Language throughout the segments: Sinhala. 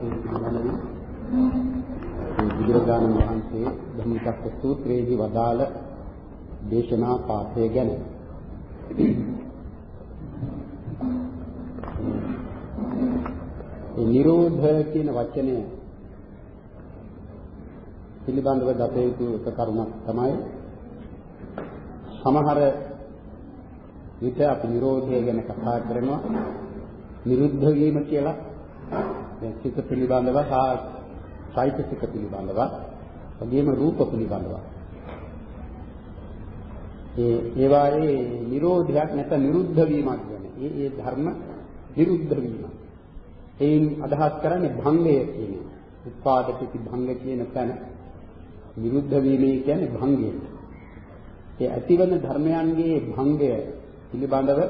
පිළිබඳව බුදුරජාණන් වහන්සේ ධම්මචක්ක සූත්‍රයේදී වදාළ දේශනා පාඨය ගැන. ඒ නිරෝධ කියන වචනය පිළිබඳව දත යුතු එක කරුණක් තමයි සමහර විට අපි නිරෝධය ගැන කතා කරනවා නිරුද්ධ වීම කියලා. දැන් සිත පිළිබඳව හා චෛතසික පිළිබඳව වගේම රූප පිළිබඳව. ඒ ඒවායේ නිරෝධයක් නැත්නම් නිරුද්ධ වීමක් ගැන. ඒ ඒ ධර්ම විරුද්ධ වීම එයින් අදහස් කරන්නේ භංගය කියන උත්පාදකති භංග කියන තැන විරුද්ධ වීමේ කියන්නේ භංගය. ඒ ඇතිවන ධර්මයන්ගේ භංගය පිළිබඳව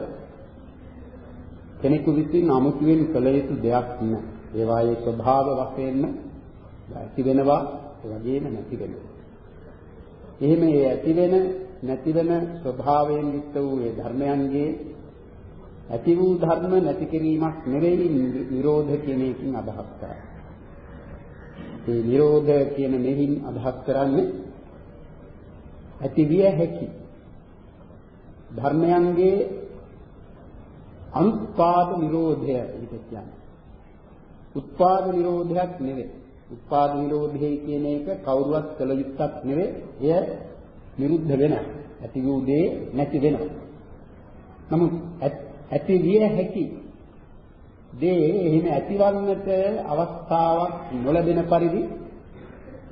කෙනෙකු විසින් අමුතුවෙන් කළ යුතු දෙයක් නෑ. ඒවායේ ස්වභාව වශයෙන්ම ඇති වෙනවා ඒ වගේම නැති වෙනවා. එහෙම ඒ ඇති වෙන නැති වෙන ස්වභාවයෙන් යුක්ත වූ ඒ ධර්මයන්ගේ ඇති වූ ධර්ම නැති කිරීමක් නෙවෙයි නිරෝධ කියන එකකින් අදහස් කරන්නේ. ඒ නිරෝධ කියන මෙහින් අදහස් කරන්නේ ඇති විය හැකි ධර්මයන්ගේ අනුත්පාද නිරෝධය ඊට කියන්නේ. උත්පාද නිරෝධයක් නෙවෙයි. උත්පාද නිරෝධය කියන එක කවුරුවත් කළ යුත්තක් නෙවෙයි. එය නිරුද්ධ වෙනවා. ඇති වූ දේ නැති වෙනවා. නමුත් ඇති විය හැකි දේ එහෙම ඇතිවන්නට අවස්ථාවක් නොලැබෙන පරිදි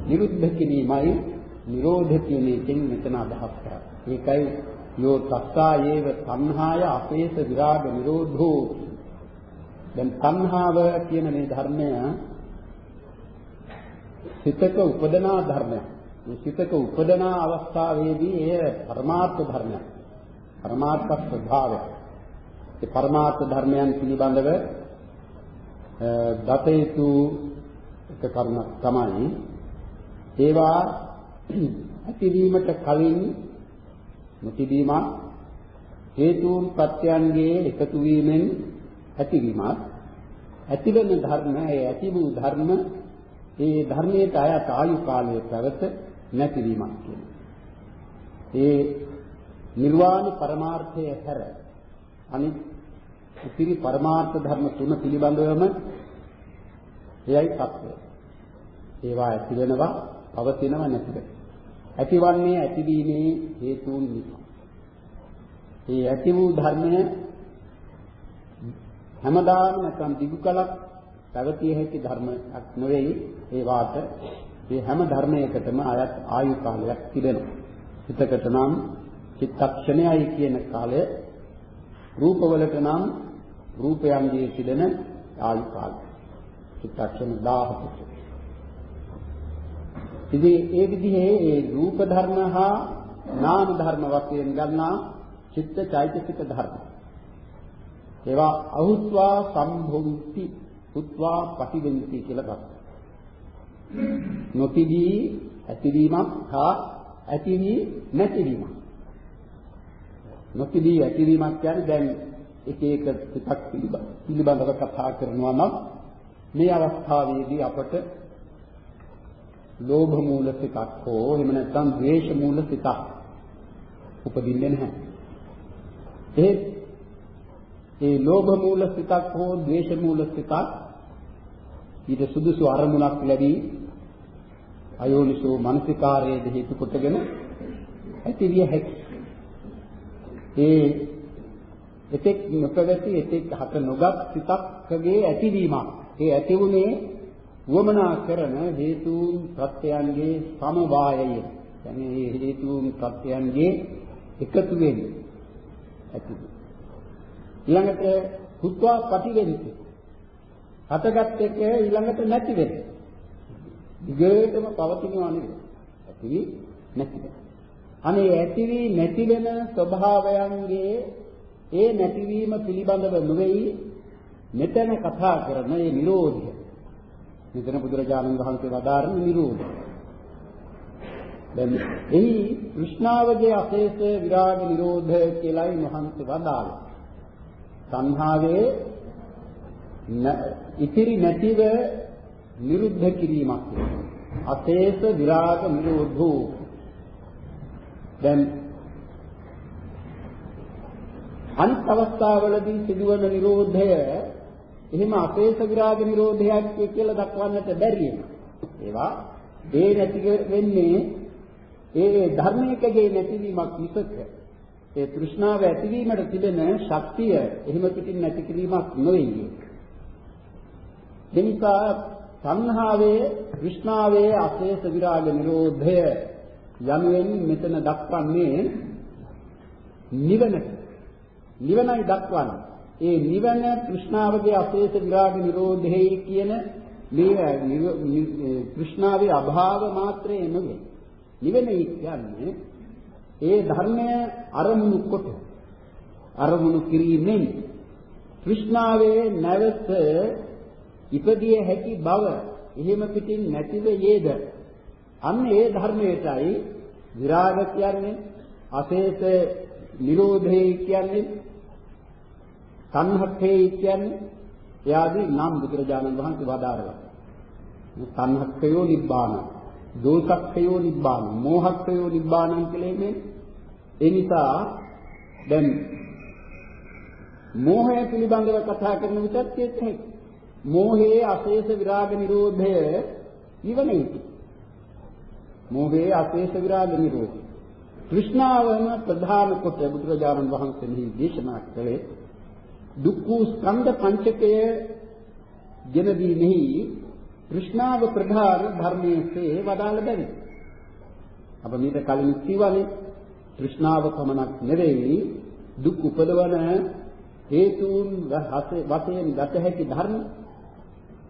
නිරුද්ධ කිරීමයි නිරෝධ කියන එකෙන් මෙතන අදහස් කරන්නේ. ඒකයි යෝ තස්සා යේව තණ්හාය අපේස විරාග නිරෝධෝ දැන් තණ්හාව කියන මේ ධර්මය සිතක උපදනා ධර්මයක්. මේ සිතක උපදනා අවස්ථාවේදී එය පරමාර්ථ ධර්මයක්. පරමාර්ථ ස්වභාවයක්. ඒ පරමාර්ථ ධර්මයන් පිළිබඳව දතේතු එක කරුණක් තමයි ඒවා ඇතිවීමට කලින් නොතිබීම හේතුන් ප්‍රත්‍යයන්ගේ එකතු වීමෙන් ඇතිවීමත් ඇතිවෙන ධර්ම ඒ ඇති වූ ධර්ම ඒ ධර්මයට අයත් ආයු කාලයේ පැවත නැතිවීමක් කියනවා. ඒ නිර්වාණ පරමාර්ථය හැර අනිත් ඉතිරි පරමාර්ථ ධර්ම තුන පිළිබඳවම එයයි සත්‍යය. ඒවා ඇති වෙනවා, පවතිනවා නැති වෙනවා. ඇතිවන්නේ ඇතිවීමේ හේතුන් නිසා. මේ ඇති වූ ධර්මය හැමදාම නැත්නම් දිගු කලක් පැවතිය හැකි ධර්මයක් නෙවෙයි ඒ වාට මේ හැම ධර්මයකටම අයත් ආයු කාලයක් තිබෙනවා. හිතකට නම් චිත්තක්ෂණයයි කියන කාලය රූපවලට නම් රූපයන්ගේ තිබෙන ආයු කාලය. චිත්තක්ෂණ 17ක. ඉතින් ඒ විදිහේ ඒ රූප ධර්ම හා නාම ධර්ම වශයෙන් ගන්නා චිත්ත චෛතසික ධර්ම. ඒවා අහුත්වා සම්භුන්ති උත්වා පටිවෙන්ති කියලා ගන්නවා. නොතිදී ඇතිවීමක් හා ඇතිවී නැතිවීමක්. නොතිදී ඇතිවීමක් කියන්නේ දැන් එක එක පිටක් පිළිබඳව කතා කරනවා නම් මේ අවස්ථාවේදී අපට ලෝභ මූල සිතක් හෝ එහෙම නැත්නම් ද්වේෂ මූල සිතක් උපදින්නේ නැහැ. ඒ ඒ ලෝභ මූල සිතක් හෝ ද්වේෂ මූල සිතක් ඊට සුදුසු අරමුණක් ලැබී අයෝනිසෝ මනසිකාරයේ හේතු කොටගෙන ඇතිවිය හැකි. ඒ එතෙක් නොපැවති එතෙක් හත නොගත් සිතක්ගේ ඇතිවීමක්. ඒ ඇති වුනේ වමනා කරන හේතුන් ප්‍රත්‍යයන්ගේ සමவாயය. يعني හේතුන් ප්‍රත්‍යයන්ගේ එකතු වෙන්නේ ඇතිවීම. ඊළඟට හුත්වා පටිවෙන්නේ. හතගත් එක ඊළඟට නැති වෙන්නේ. දිගටම පවතිනවා නෙවෙයි. ඇතිවි නැති වෙන. අනේ ඇතිවි නැති වෙන ස්වභාවයන්ගේ ඒ නැතිවීම පිළිබඳව නොවේයි මෙතන කතා කරන මේ Nirodha. මෙතන බුදුරජාණන් වහන්සේ වදාරන Nirodha. දැන් එහි કૃષ્ණාවගේ අශේෂ විරාග නිරෝධ කියලායි මහන්සි වදාළා. සංහාවේ ඉතිරි නැතිව නිරුද්ධ කිරීමක් අශේෂ විරාග නිරෝධෝ. දැන් අනිත් අවස්ථාවලදී සිදුවන නිරෝධය එහෙම අපේස විරාග නිරෝධයක් කියලා දක්වන්නට බැරි ඒවා ඒ නැති වෙන්නේ ඒ ධර්මයකගේ නැතිවීමක් මිසක. ඒ තෘෂ්ණාව ඇතිවීමට තිබෙන ශක්තිය එහෙම පිටින් නැති කිරීමක් නොවේ. එනිසා සංහාවේ තෘෂ්ණාවේ අශේෂ විරාග නිරෝධය යනුවෙන් මෙතන දක්වන්නේ නිවනට. නිවනයි දක්වන්නේ. ඒ නිවන තෘෂ්ණාවගේ අශේෂ විරාග නිරෝධයයි කියන මේ තෘෂ්ණාවේ අභාව මාත්‍රේ නෙවෙයි. නිවනයි කියන්නේ ඒ ධර්මය අරමුණු කොට අරමුණු කිරීමෙන් තෘෂ්ණාවේ නැවත ඉපදිය හැකි බව එහෙම පිටින් නැතිව යේද? අන්න ඒ ධර්මයටයි විරාග කියන්නේ අශේෂ නිරෝධේ කියන්නේ සංහක්ඛේ කියන්නේ එයාදී නම් බුදුරජාණන් වහන්සේ වදාරලා සංහක්ඛයෝ නිබ්බාන. දෝසක්ඛයෝ නිබ්බාන මෝහක්ඛයෝ නිබ්බානන් කියලා මේ ඒ නිසා දැන් මෝහය පිළිබඳව කතා කරන විටත් කියත් හැකියි මෝහයේ අශේෂ විරාග නිරෝධය නිවනයි මෝහයේ අශේෂ විරාග නිරෝධය. තෘෂ්ණාවම ප්‍රධාන කොට බුදුරජාණන් වහන්සේ මෙහි දේශනා කළේ දුක්ඛ ස්කන්ධ පංචකය ගෙන දීමෙහි තෘෂ්ණාව ප්‍රධාන ධර්මයේ වදාළ බැරි. අප මීට කලින් කිව්වනේ තෘෂ්ණාව පමණක් නෙවෙයි දුක් උපදවන හේතුන් වශයෙන් ගත හැකි ධර්ම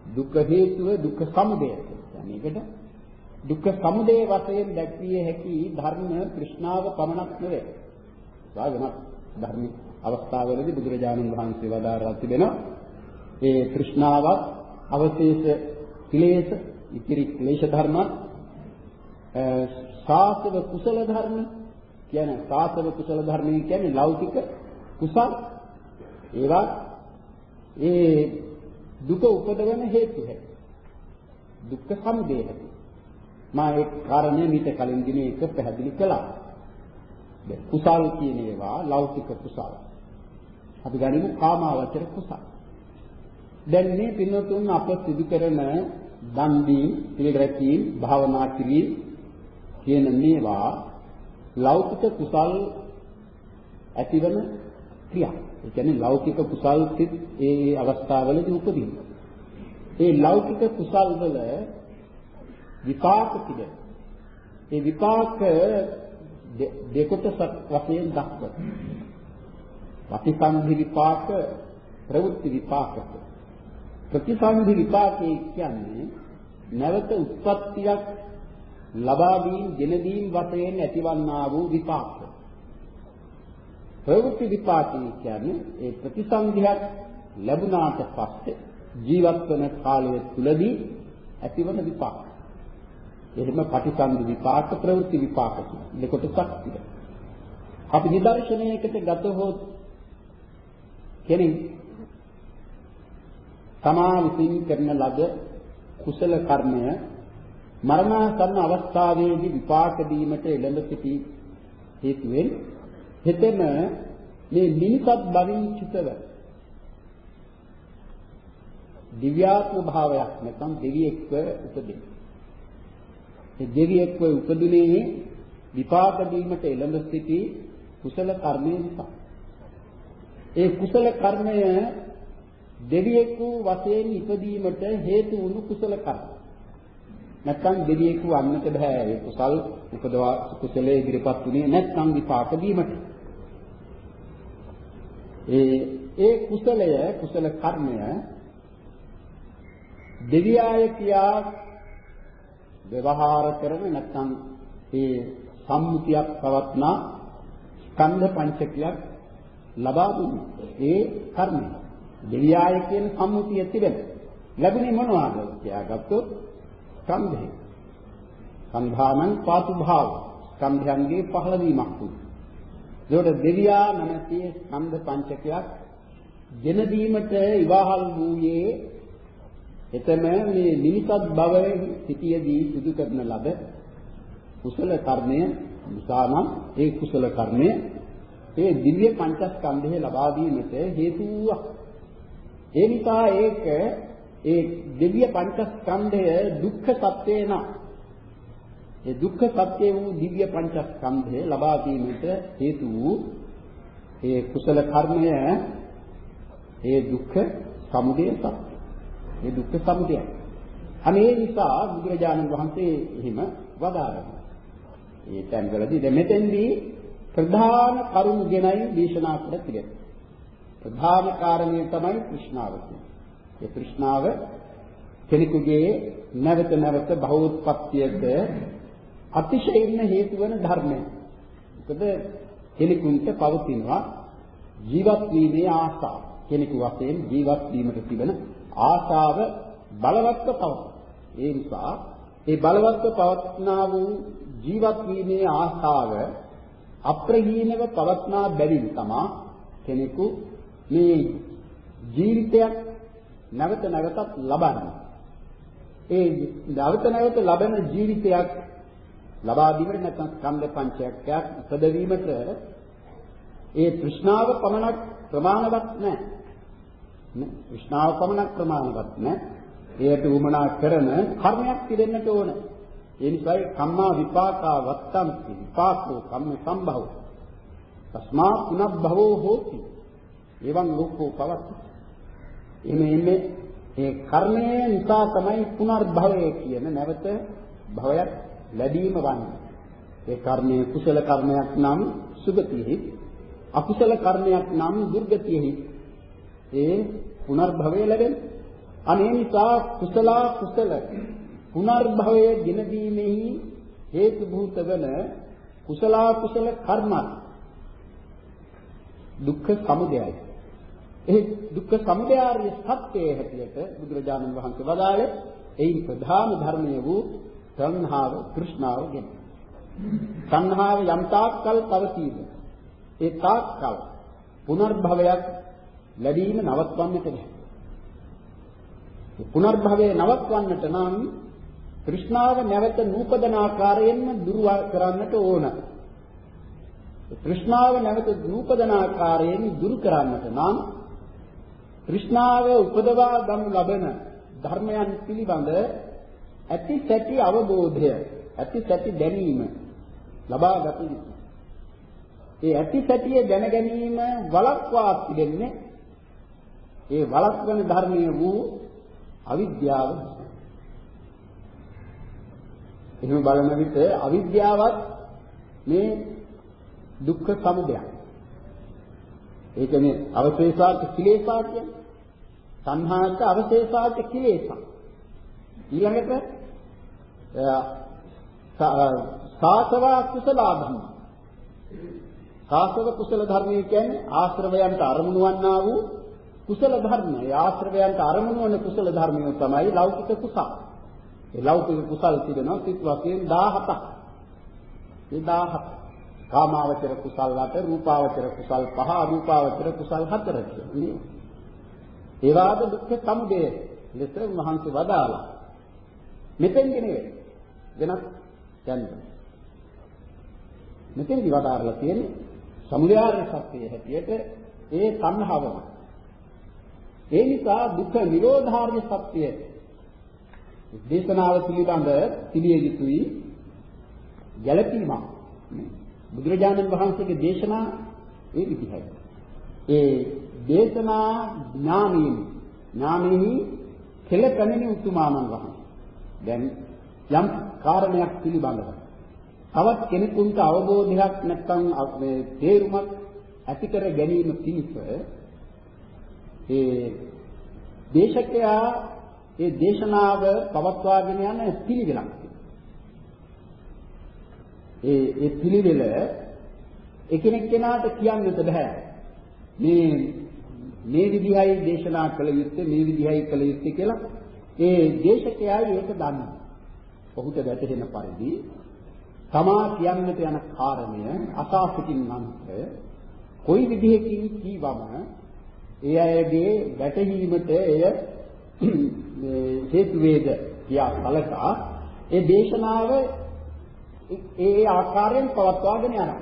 දුක් හේතුව දුක් සමුදය කියන්නේ ඒකට දුක් සමුදය වශයෙන් දැක්විය හැකි ධර්ම තෘෂ්ණාව පමණක් නෙවෙයි. ඒ වෙනත් ධර්ම අවස්ථාවලදී බුදුරජාණන් වහන්සේ වදාරා තිබෙනවා ඒ තෘෂ්ණාවත් අවශේෂ ක්ලේශ ඉතිරි ක්ලේශ ධර්ම සාසව කුසල ධර්ම කියන්නේ සාසව කුසල ධර්ම කියන්නේ ලෞකික කුසල. ඒවා ඒ දුක උපදවන හේතු හැ දුක්ඛ සමුදය හැටි. මා ඒ කාරණේ මීට කලින් දිනේ එක පැහැදිලි කළා. දැන් කුසල් කියන ඒවා ලෞකික කුසල. අපි ගනිමු කාමාවචර කුසල. දැන් මේ පින්නතුන් අප සිදු කරන දන් දීම්, පිළ රැකීම්, භාවනා කිරීම කියන මේවා ලෞකික කුසල් ඇතිවන ක්‍රියා. ඒ කියන්නේ ලෞකික කුසල් සිත් ඒ අවස්ථාවලදී උපදින. ඒ ලෞකික කුසල් වල විපාක තිබෙන. ඒ විපාක දෙකොටසක් වශයෙන් දක්වනවා. ප්‍රතිසන්ධි විපාක ප්‍රවෘත්ති විපාක ප්‍රතිසන්ධි විපාකේ කියන්නේ නැවත උත්පත්තියක් ලබා දීම් දෙන දීම් වශයෙන් ඇතිවන්නා වූ විපාක. ප්‍රවෘත්ති විපාකේ කියන්නේ ඒ ප්‍රතිසන්ධියක් ලැබුණාට පස්සේ ජීවත් වන කාලය තුලදී ඇතිවන විපාක. එහෙම ප්‍රතිසන්ධි විපාක ප්‍රවෘත්ති විපාක කියන දෙකොටසක් තිබෙනවා අපි නිදර්ශනයකට ගතහොත් කෙනෙක් තමා විසින් කරන ලද කුසල කර්මය මරණාසන්න අවස්ථාවේදී විපාක දීමට එළඹ සිටි හේතුවෙන් හෙතෙම මේ මිනිසත් බවින් චිතව දිව්‍යාත්ම භාවයක් නැත්නම් දෙවියෙක්ව උපදින. ඒ දෙවියෙක්ව උපදුනේ විපාක දීමට එළඹ සිටි කුසල කර්මය නිසා. ඒ කුසල කර්මය දෙවියෙකු වශයෙන් ඉපදීමට හේතු වුණු කුසල කර්ම. නැත්නම් දෙවියෙකු වන්නට බෑ. ඒ කුසල් උපදවා කුසලයේ ඉදිරිපත් වුණේ නැත්නම් විපාක දීමට. ඒ ඒ කුසලය කුසල කර්මය දෙවියාය කියා ව්‍යවහාර කරන නැත්නම් ඒ සම්මුතියක් පවත්නා ස්කන්ධ පංචකයක් ලබා දුන්නේ. ඒ කර්මය. දෙවියාය කියන සම්මුතිය තිබෙන. ලැබුණේ මොනවාද කියලා ගත්තොත් ස්කන්ධය. සංධානං පාතු භාව. ස්කන්ධයන්ගේ පහළවීමක් වුණා. ඒකට දෙවියා නැමැති ස්කන්ධ පංචකයක් දෙන දීමට ඉවහල් වූයේ එතන මේ නිමිසත් භවයේ සිටියේදී සිදු කරන ලද කුසල කර්මය නිසා නම් ඒ කුසල කර්මය ඒ දිව්‍ය පංචස්කන්ධය ලබා දීමට හේතුවක්. ඒ නිසා ඒක ඒ දිව්‍ය පංචස්කන්ධය දුක්ඛ සත්‍යේ නම් ඒ දුක්ඛ සත්‍ය වූ දිව්‍ය පංචස්කන්ධය ලබා ගැනීමට හේතු වූ ඒ කුසල කර්මය ඒ දුක්ඛ සමුදය සත්‍ය. ඒ දුක්ඛ සමුදය. අනේ නිසා බුදුරජාණන් වහන්සේ එහෙම වදාරනවා. ඒ තැන්වලදී දැන් මෙතෙන්දී ප්‍රධාන කරුණු ගැනයි දේශනා කර තිබෙනවා. ප්‍රධාන කාරණේ තමයි তৃෂ්ණාව කියන්නේ. ඒ তৃෂ්ණාව කෙනෙකුගේ නැවත නැවත භවෝත්පත්තියට අතිශයින්ම හේතු වන ධර්මය. මොකද කෙනෙකුට පවතිනවා ජීවත් වීමේ ආසාව. කෙනෙකු වශයෙන් ජීවත් වීමට තිබෙන ආසාව බලවත්ව පවතී. ඒ නිසා ඒ බලවත්ව පවත්නා වූ ජීවත් වීමේ ආසාව අප්‍රහීනව පවත්නා බැවින් තමා කෙනෙකු මේ ජීවිතයක් නැවත නැවතත් ලබන්නේ. ඒ නැවත නැවත ලබන ජීවිතයක් ලබා දීමට නැත්නම් ස්කන්ධ පංචකයක් ඉපදවීමට ඒ තෘෂ්ණාව පමණක් ප්‍රමාණවත් නැහැ. නේ? තෘෂ්ණාව පමණක් ප්‍රමාණවත් නැහැ. එයට උමනා කරන කර්මයක් පිළිෙන්නට ඕන. ඒ නිසායි කම්මා විපාකා වත්තන්ති විපාකෝ කම්ම සම්භව. තස්මා පුනබ්භවෝ හෝති. එවං ලෝකෝ පවත්ති. එමේ එමේ ඒ කර්මය නිසා තමයි පුනර්භවය කියන නැවත භවයක් ලැබීම වන්නේ. ඒ කර්මයේ කුසල කර්මයක් නම් සුගතියෙහි අකුසල කර්මයක් නම් දුර්ගතියෙහි ඒ පුනර්භවය ලැබෙන. අනේ නිසා කුසල කුසල පුනර්භවයේ ගෙන දීමෙහි හේතු භූත වන කුසල කුසල කර්ම දුක්ඛ සමුදයයි. ඒ දුක්ඛ සමුදයාර්ය සත්‍යයේ හැටියට බුදුරජාණන් වහන්සේ වදාළේ එයින් ප්‍රධාන ධර්මය වූ තණ්හාව තෘෂ්ණාව ගෙන. තණ්හාව යම් තාක්කල් පවතීද ඒ තාක්කල් පුනර්භවයක් ලැබීම නවත්වන්නට බැහැ. පුනර්භවයේ නවත්වන්නට නම් තෘෂ්ණාව නැවත නූපදන ආකාරයෙන්ම දුරු කරන්නට ඕන. තෘෂ්ණාව නැවත නූපදන ආකාරයෙන් දුරු කරන්නට නම් තෘෂ්ණාව උපදවා ගනු ලබන ධර්මයන් පිළිබඳ ඇති සැටි අවබෝධය ඇති සැටි දැනීම ලබා ගත යුතුයි. ඒ ඇති සැටිය දැන ගැනීම වළක්වා පිළිෙන්නේ ඒ වළක්වන ධර්මයේ වූ අවිද්‍යාව. එහෙම බලන විට අවිද්‍යාවත් මේ දුක්ඛ සමුදයක්. ඒ කියන්නේ අවශේෂාර්ථ කිලේශා කියන්නේ සංහාත අවශේෂාර්ථ කිලේශා. ඊළඟට සාසවා කුසල ධර්ම. සාසව කුසල ධර්මය කියන්නේ ආශ්‍රවයන්ට අරමුණු වන්නා වූ කුසල ධර්ම. ඒ ආශ්‍රවයන්ට අරමුණු වන කුසල ධර්මය තමයි ලෞකික කුසල. ඒ ලෞකික කුසල් තිබෙනවා සිත් වශයෙන් 17ක්. ඒ 17. කාමාවචර කුසල් 8, රූපාවචර කුසල් 5, අරූපාවචර කුසල් 4 කියන්නේ. ඒවාද දුක්ඛ සමුදය ලෙස මහන්සි වදාලා. මෙතෙන්දී නෙවෙයි. වෙනත් යන්න. මෙතෙන්දි වදාරලා තියෙන්නේ සමුදයාර්ය සත්‍යයේ හැටියට ඒ තණ්හාවම. ඒ නිසා දුක්ඛ නිරෝධාර්ය සත්‍යය දේශනාව පිළිබඳ පිළියෙ යුතුයි ගැළපීමක්. බුදුරජාණන් වහන්සේගේ දේශනා ඒ විදිහයි. ඒ දේශනා ඥානීය ඥානෙහි කෙලපැමිණි උතුමාණන් වහන්සේ. දැන් යම් කාරණයක් පිළිබඳව. තවත් කෙනෙකුට අවබෝධයක් නැත්නම් මේ තේරුමක් ඇති කර ගැනීම පිණිස ඒ දේශකයා ඒ දේශනාව පවත්වාගෙන යන පිළිවෙලක්. ඒ ඒ පිළිවෙල එකිනෙක කෙනාට කියන්නත් බෑ. මේ මේ විදිහයි දේශනා කළ යුත්තේ මේ විදිහයි කළ යුත්තේ කියලා ඒ දේශකයායි ඒක දන්නේ ඔහුට වැටහෙන පරිදි තමා කියන්නට යන කාරණය අසා සිටින්නන්ට කොයි විදිහකින් කීවම ඒ අයගේ වැටහීමට එය හේතු වේද කියා කලකා ඒ දේශනාව ඒ ආකාරයෙන් පවත්වාගෙන යනවා.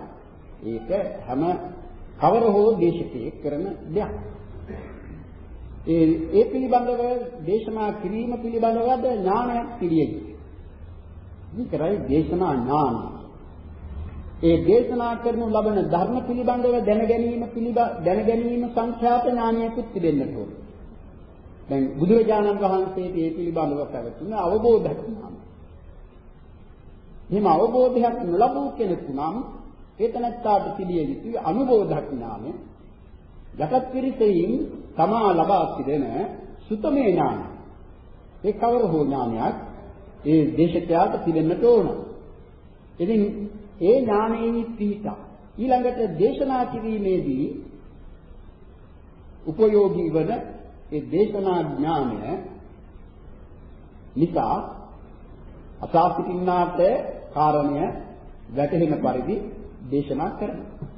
ඒක හැම කවර හෝ දේශකයේ කරන දෙයක්. ඒ ඒ පිළිබඳව දේශනා කිරීම පිළිබඳවද ඥානයක් පිළියෙයි. විතරයි දේශනා ඥාන. ඒ දේශනා කරනු ලබන ධර්ම පිළිබඳව දැන ගැනීම පිළිබඳ දැන ගැනීම සංඛ්‍යාත ඥානයකුත් තිබෙන්නට ඕන. දැන් බුදුරජාණන් වහන්සේට මේ පිළිබඳව පැවතුන අවබෝධයක් නම් එහෙම අවබෝධයක් නොලබූ කෙනෙකු නම් ඒතනත්තාට පිළිය යුතු අනුබෝධක් ඥානය යටත් පිරිසෙයින් තමා ලබා සිටින සුතමේ ඥාන. ඒ කවර හෝ ඥානයක් ඒ දේශකයාට තිබෙන්නට ඕන. ඉතින් ඒ ඥානෙහි පිහිටා ඊළඟට දේශනා කිරීමේදී උපයෝගී වන ඒ දේශනා ඥානය නිසා අසා සිටින්නාට කාරණය වැටහෙන පරිදි දේශනා කරනවා.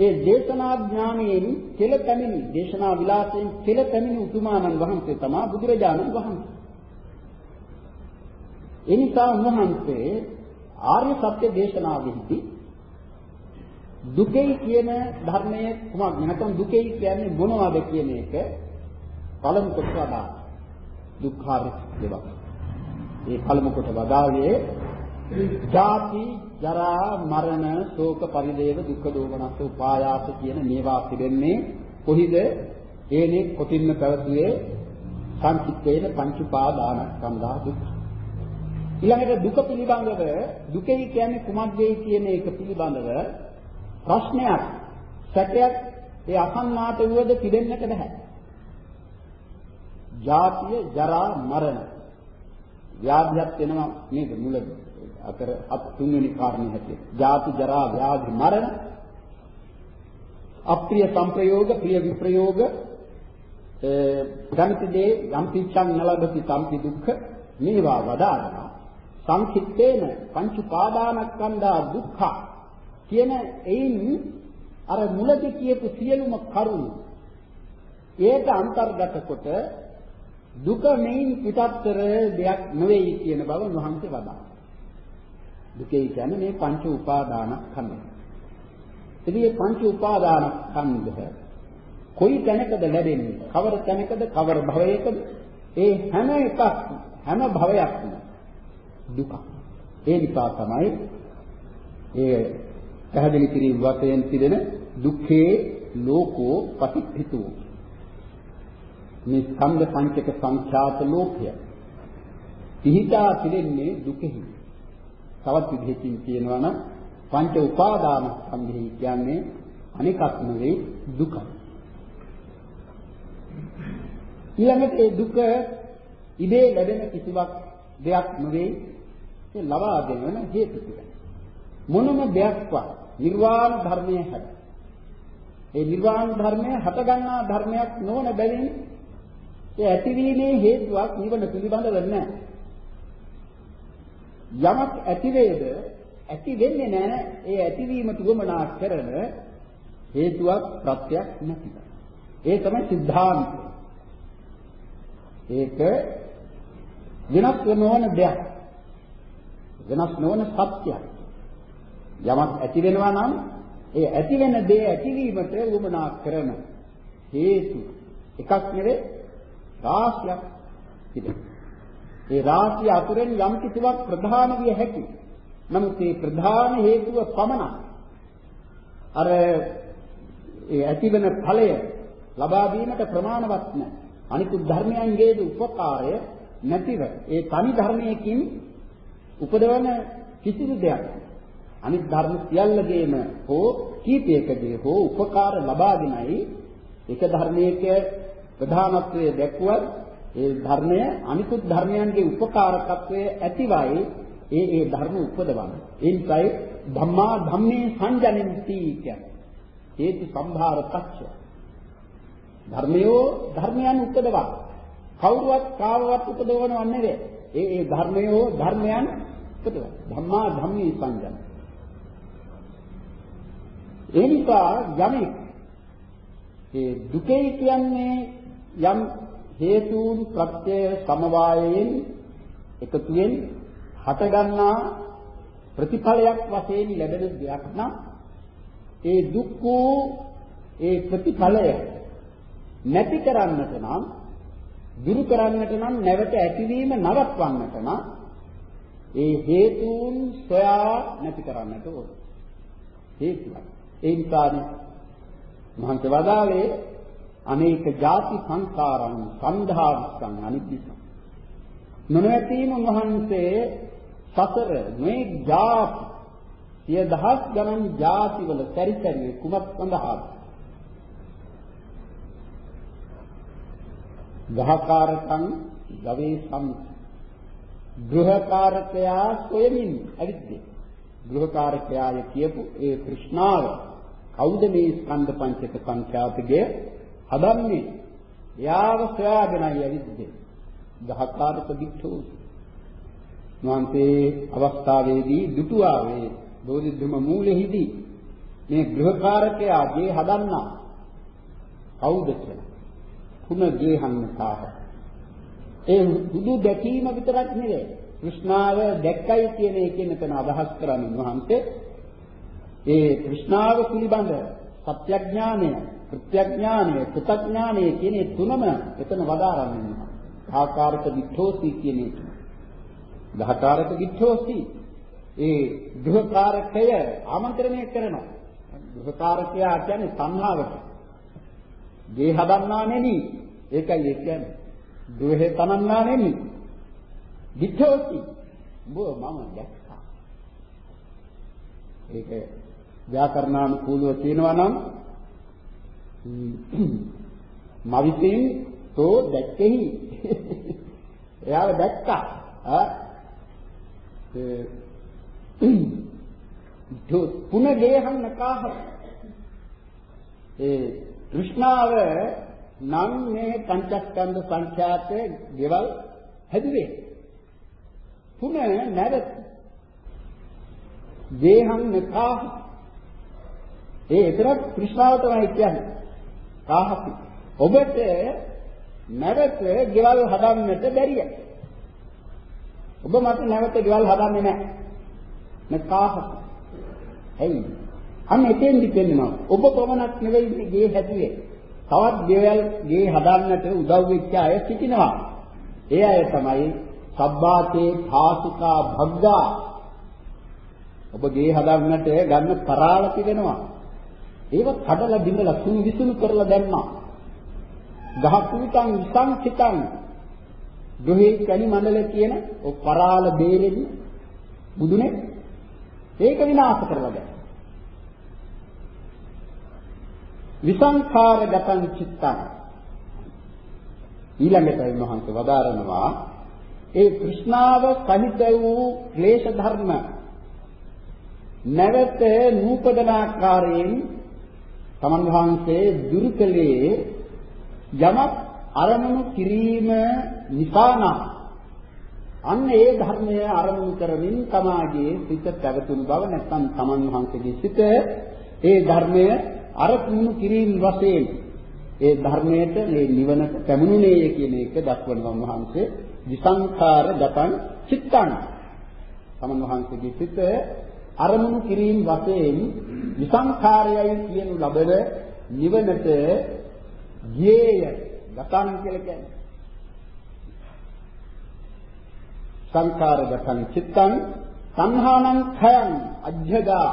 ඒ දේශනා ඥානයෙන් කෙල පැමිණි දේශනා විලාසයෙන් කෙල පැමිණි උතුමාණන් වහන්සේ තමයි බුදුරජාණන් වහන්සේ. ඒ නිසා උන්වහන්සේ ආර්ය සත්‍ය දේශනාවෙහිදී දුකයි කියන ධර්මයේ කුමක් නැත්නම් දුකයි කියන්නේ මොනවද කියන එක පළමු කොට වදා දුක්ඛාර දෙවක්. ඒ පළමු කොට වදාවේ ජාති ජරා මරණ ශෝක පරිදේව දුක්ඛ දෝමනස්ස උපායාස කියන මේවා පිළිෙන්නේ කොහිද? ඒනේ කොටින්ම පැවතුයේ සංකිටේන පංච උපාදානස්කන්ධා දුක්ඛ. ඊළඟට දුක පිළිබඳව දුකයි කියන්නේ කුමක්දයි කියන එක පිළිබඳව ප්‍රශ්නයක් සැකයක් ඒ අසන්නාට වුවද පිළිෙන්නට බෑ. ජාතිය ජරා මරණ. ව්‍යාධියක් වෙනවා නේද මුලදී? අතර අත් තුන්වෙනි කාරණේ හැටියට. ජාති ජරා ව්‍යාධි මරණ අප්‍රිය සංප්‍රයෝග ප්‍රිය විප්‍රයෝග ගණිත දේ යම් පිච්ඡන් නලබති සම්පි දුක්ඛ මේවා වදාරනවා සංකිට්ඨේන පංච උපාදානස්කන්ධා දුක්ඛ කියන එයින් අර මුලදී කියපු සියලුම කරුණු ඒක අන්තර්ගත කොට දුක මෙයින් පිටත්තර දෙයක් නෙවෙයි කියන බව වහන්සේ වදාළා. දුකේ කියන්නේ මේ පංච උපාදානස්කන්ධය. ඉතින් මේ පංච උපාදානස්කන්ධය කොයි තැනකද ලැබෙන්නේ? කවර තැනකද? කවර භවයකද? ඒ හැම එකක් හැම භවයක්ම දුක. ඒ නිසා තමයි ඒ පැහැදිලි කිරීම වශයෙන් පිළිදෙන දුක්ඛේ ලෝකෝ පටිච්චිතෝ මේ ස්කන්ධ පංචක සංඛ්‍යාත ලෝකය පිහිටා පිළිෙන්නේ දුකෙහි තවත් විදිහකින් කියනවා නම් පංච උපාදාන ස්කන්ධෙහි කියන්නේ අනිකක් නෙවෙයි දුකයි ඊළඟට ඒ දුක ඉබේ ලැබෙන කිසිවක් දෙයක් නෙවෙයි ඒ ලබා දෙන හේතු ටික. මොනම දෙයක්වත් නිර්වාණ ධර්මයේ හැද. ඒ නිර්වාණ ධර්මය හටගන්නා ධර්මයක් නොවන බැවින් ඒ ඇතිවීමේ හේතුවක් නිවන පිළිබඳව නැහැ. යමක් ඇති වේද ඇති වෙන්නේ නැහැ ඒ ඇතිවීමට උවමනා කරන හේතුවක් ප්‍රත්‍යක් නැතිව. ඒ තමයි සිද්ධාන්තය. ඒක වෙනස් නොවන දෙයක්. වෙනස් නොවන සත්‍යයක්. යමක් ඇති වෙනවා නම් ඒ ඇති වෙන දේ ඇතිවීමට උවමනා කරන හේතු එකක් නෙවෙයි රාශියක් තිබෙනවා. ඒ රාශිය අතුරෙන් යම් කිසිවක් ප්‍රධාන විය හැකි. නමුත් මේ ප්‍රධාන හේතුව පමණක් අර ඒ ඇතිවන ඵලය ලබා දීමට ප්‍රමාණවත් නැහැ. අනිකුත් ධර්මයන්ගේද උපකාරය නැතිව ඒ තනි ධර්මයකින් උපදවන කිසිදු දෙයක් අනිත් ධර්ම සියල්ලගේම හෝ කීපයකදී හෝ උපකාර ලබාගෙනයි එක ධර්මයක ප්‍රධානත්වයේ දැක්ුවත් ඒ ධර්මය අනිකුත් ධර්මයන්ගේ උපකාරකත්වයේ ඇතිවයි ඒ ඒ ධර්ම උපදවන්නේ. ඒ නිසායි ධම්මා ධම්මේ සංජනಂತಿ කියන්නේ. හේතු සම්භාර පක්ෂය. ධර්මයෝ ධර්මයන් උපදවන. කවුරුවත් කාවවත් උපදවනව නෙවෙයි. ඒ ඒ ධර්මයෝ ධර්මයන් උපදවන. ධම්මා ධම්මේ සංජන. ඒ නිසා යමෙක් ඒ දුකේ කියන්නේ යම් හේතුන් ප්‍රත්‍ය සමவாயයෙන් එකතුවෙන් හටගන්නා ප්‍රතිඵලයක් වශයෙන් ලැබෙන දෙයක් නම් ඒ දුක් වූ ඒ ප්‍රතිඵලය නැති කරන්නට නම් දුරු කරන්නට නම් නැවත ඇතිවීම නවත්වන්නට නම් ඒ හේතුන් සොයා නැති කරන්නට ඕන. හේතුව. ඒ නිසානේ මහන්ත වදාවේ අනේක ಜಾති සංකාරං සම්ධාරිස්සං අනිත්‍යං නොනැතිම වහන්සේ සතර මේ ಜಾති සිය දහස් ගණන් ಜಾතිවල පරිසරයේ කුමක් සඳහාද? ගහකාරකං ගවේ සම් ගෘහකාරකයා සොයමින් ඇවිද්දේ ගෘහකාරකයාය කියපු ඒ કૃષ્ණාව කවුද මේ ස්කන්ධ පංචක සංඛ්‍යාතගේ හදන්නේ එයාව සොයාගෙනයි ඇවිද්දේ. දහකාර ප්‍රතික්ෂෝ නුවන්සේ අවස්ථාවේදී දුටුවාවේ බෝධිධම මූලෙහිදී මේ ගෘහකාරකයා ගේ හදන්නා කවුද කියලා. කුණ ගේහන්තාව. ඒ බුදු දැකීම විතරක් නෙවෙයි. কৃষ্ণාව දැක්කයි කියන එකෙන් එතන අදහස් කරන්නේ වහන්සේ ඒ কৃষ্ণාව පිළිබඳ සත්‍යඥානය කෘත්‍යඥානය, කෘතඥානය කියන තුනම එතන වදාරන්නේ. ආකාරක විඨෝසි කියන එක. දහකාරක විඨෝසි ඒ ගෘහකාරකය ආමන්ත්‍රණය කරනවා. ගෘහකාරකයා කියන්නේ සංහාවට. ගේ හදන්නා නෙමෙයි. ඒකයි ඒ කියන්නේ. දුවේ තනන්නා නෙමෙයි. විඨෝති. බෝ මම දැක්කා. ඒක ව්‍යාකරණානුකූලව කියනවා නම් මවිතින් තෝ දැක්කෙහි. එයාව දැක්කා. ආ ඒ පුනගේහන් නකාහ ඒ තෘෂ්ණාව නම් මේ පංචස්කන්ධ සංඛ්‍යාතයේ ගෙවල් හැදුවේ. තුන නැරත් දේහං නකාහ ඒ විතරක් තෘෂ්ණාව තමයි කියන්නේ. කාහපි. ඔබට නැවත ගෙවල් හදන්නට බැරිය. ඔබ මට නැවත ගෙවල් හදන්නේ නැහැ. නකාහපි. එයි අන්න එතෙන්දි පෙන්නනවා. ඔබ පමණක් නෙවෙයි ගේ හැදුවේ. තවත් ගෙවල් ගේ හදන්නට උදව් වෙච්ච අය සිටිනවා. ඒ අය තමයි සබ්බාතේ භාසිකා භග්ගා. ඔබ ගේ හදන්නට ගන්න පරාල තිබෙනවා. ඒව කඩලා බිඳලා සුණු විසුණු කරලා දැම්මා. ගහ කුවිතං විසංචිතං දුහේ කණි මණ්ඩල කියන ඔය පරාල බේරෙදි බුදුනේ ඒක විනාශ කරලා දැම්මා. විසංඛාරගතං චිත්තං ඊළඟට මහන්සේ වදාරනවා ඒ કૃષ્ණාව සහිත වූ ක්ලේශ ධර්ම නැවත නූපදන ආකාරයෙන් තමන් වහන්සේ දුරු කළේ යමක් අරමුණු කිරීම නිසානම් අන්න ඒ ධර්මය අරමුණු කරමින් තමාගේ සිත පැවතුණු බව නැත්නම් තමන් වහන්සේගේ සිත ඒ ධර්මය අර පුහුණු කිරීම වශයෙන් ඒ ධර්මයට මේ නිවනට පැමුණුනේ කියන එක දක්වනවා වහන්සේ විසංඛාර ගතං චිත්තං. තමන් වහන්සේගේ සිත අරමුණු කිරීම වශයෙන් විසංඛාරයයි කියනු ලබන නිවනට ගියේය ගතං කියලා කියන්නේ සංඛාර ගතං චිත්තං සංහානං khයං අජ්ජදා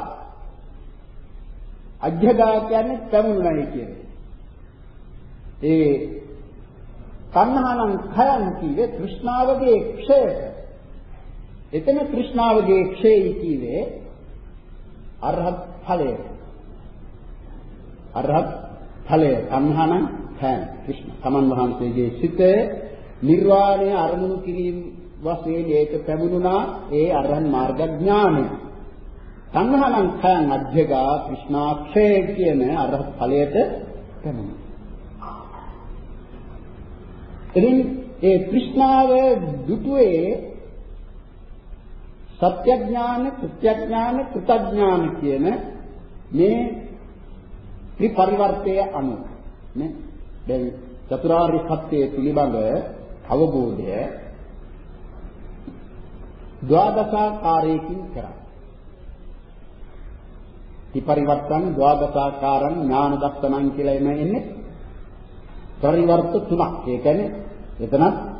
අධ්‍යදා කියන්නේ පැමුණයි කියන්නේ. ඒ තණ්හානම් khයන් කියේ තෘෂ්ණාවගේ ක්ෂය. එතන තෘෂ්ණාවගේ ක්ෂයයි කියේ අරහත් ඵලය. අරහත් ඵලය සංහාන පෑන ක්‍රිෂ්ණ තමන් වහන්සේගේ සිත නිර්වාණය අරමුණු කිරීම වශයෙන් ඒක පැමුණුනා ඒ අරහන් මාර්ග ඥානය. සංහානං පෑන අධ්‍යගා ක්‍රිෂ්ණාක්ෂය කියන අරහත් ඵලයට පැමුණා. එදින් ඒ ක්‍රිෂ්ණාව දුටුවේ සත්‍යඥාන, කෘත්‍යඥාන, කෘතඥාන කියන මේ ත්‍රිපරිවර්තයේ අනුව නේ. දැන් චතුරාර්ය සත්‍යය පිළිබඳ අවබෝධය ද්වාදශාකාරයකින් කරා. විපරිවර්තන ද්වාදශාකාරං ඥාන දස්සනං කියලා එම එන්නේ. පරිවර්ත තුනක්. ඒ කියන්නේ එතනත්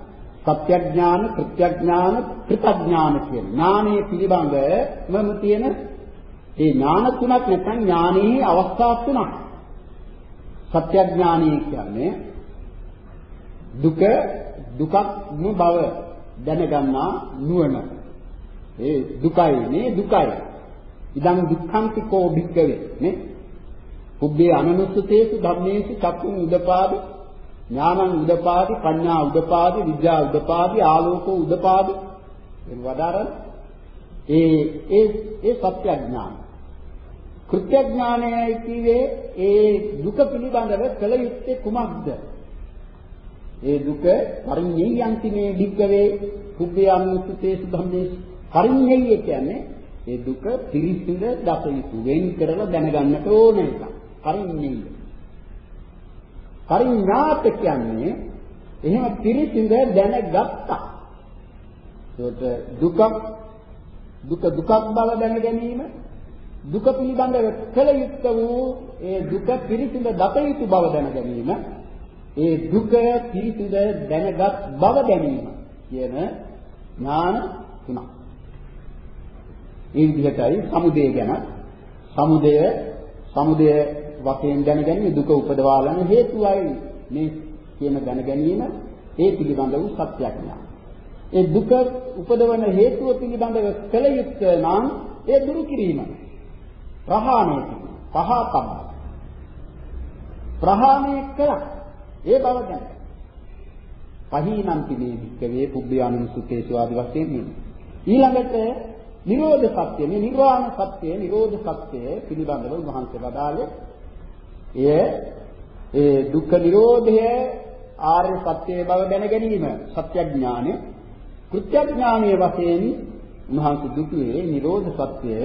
සත්‍යඥාන, කෘත්‍යඥාන, කෘතඥාන කියන ඥානයේ පිළිබඳවම තියෙන ඒ ඥාන තුනක් නැත්නම් ඥානයේ අවස්ථා තුනක්. සත්‍යඥානය කියන්නේ දුක දුකක්ම බව දැනගන්නා නුවණ. ඒ දුකයි නේ දුකයි. ඉදං දුක්ඛන්තිකෝ භික්කවේ නේ. පුබ්බේ අනනුස්සතේසු ධම්මේසු චක්කුං උදපාදි ඥානං උදපාදි පඤ්ඤා උදපාදි විද්‍යා උදපාදි ආලෝකෝ උදපාදි. එන් වදාරන ඒ ඒ ඒ සත්‍ය ඥාන කෘත්‍ය ඥානයයි කියේ ඒ දුක පිළිබඳව කළ යුත්තේ කුමක්ද? ඒ දුක පරිඤ්ඤයන්ති මේ භික්කවේ පුබ්බේ අනනුස්සතේසු ධම්මේසු පරිඤ්ඤය කියන්නේ ඒ දුක පිරිසිඳ දත යුතු වෙන් කරලා දැනගන්නට ඕන එක. පරිඤ්ඤය. පරිඥාත කියන්නේ එහෙම පිරිසිඳ දැනගත්තා. ඒකට දුක දුක දුකක් බව දැන ගැනීම දුක පිළිබඳව කළ යුත්ත වූ ඒ දුක පිරිසිඳ දත යුතු බව දැන ගැනීම ඒ දුක පිරිසිඳ දැනගත් බව ගැනීම කියන ඥාන තුනක්. ඒ විදිහටයි සමුදය ගැන සමුදය සමුදය වශයෙන් දැනගැනීම දුක උපදවාලන හේතුවයි මේ කියන දැනගැනීම ඒ පිළිබඳ වූ සත්‍යඥාන. ඒ දුක උපදවන හේතුව පිළිබඳව කල යුත්තේ නම් ඒ දුරු කිරීම. ප්‍රහාණය කිරීම. පහතම. ප්‍රහාණය කළා. ඒ බව දැන. පහීනන්ති මේ වික්කවේ පුබ්බයානුසුතේසු ආදි වශයෙන් ඊළඟට නිරෝධ සත්‍ය මේ නිර්වාණ සත්‍ය නිරෝධ සත්‍ය පිළිබඳව උන්වහන්සේ වදාළේ එය ඒ දුක්ඛ නිරෝධය ආර්ය සත්‍යයේ බව දැන ගැනීම සත්‍යඥානය. කෘත්‍යඥානයේ වශයෙන් උන්වහන්සේ දුකේ නිරෝධ සත්‍යය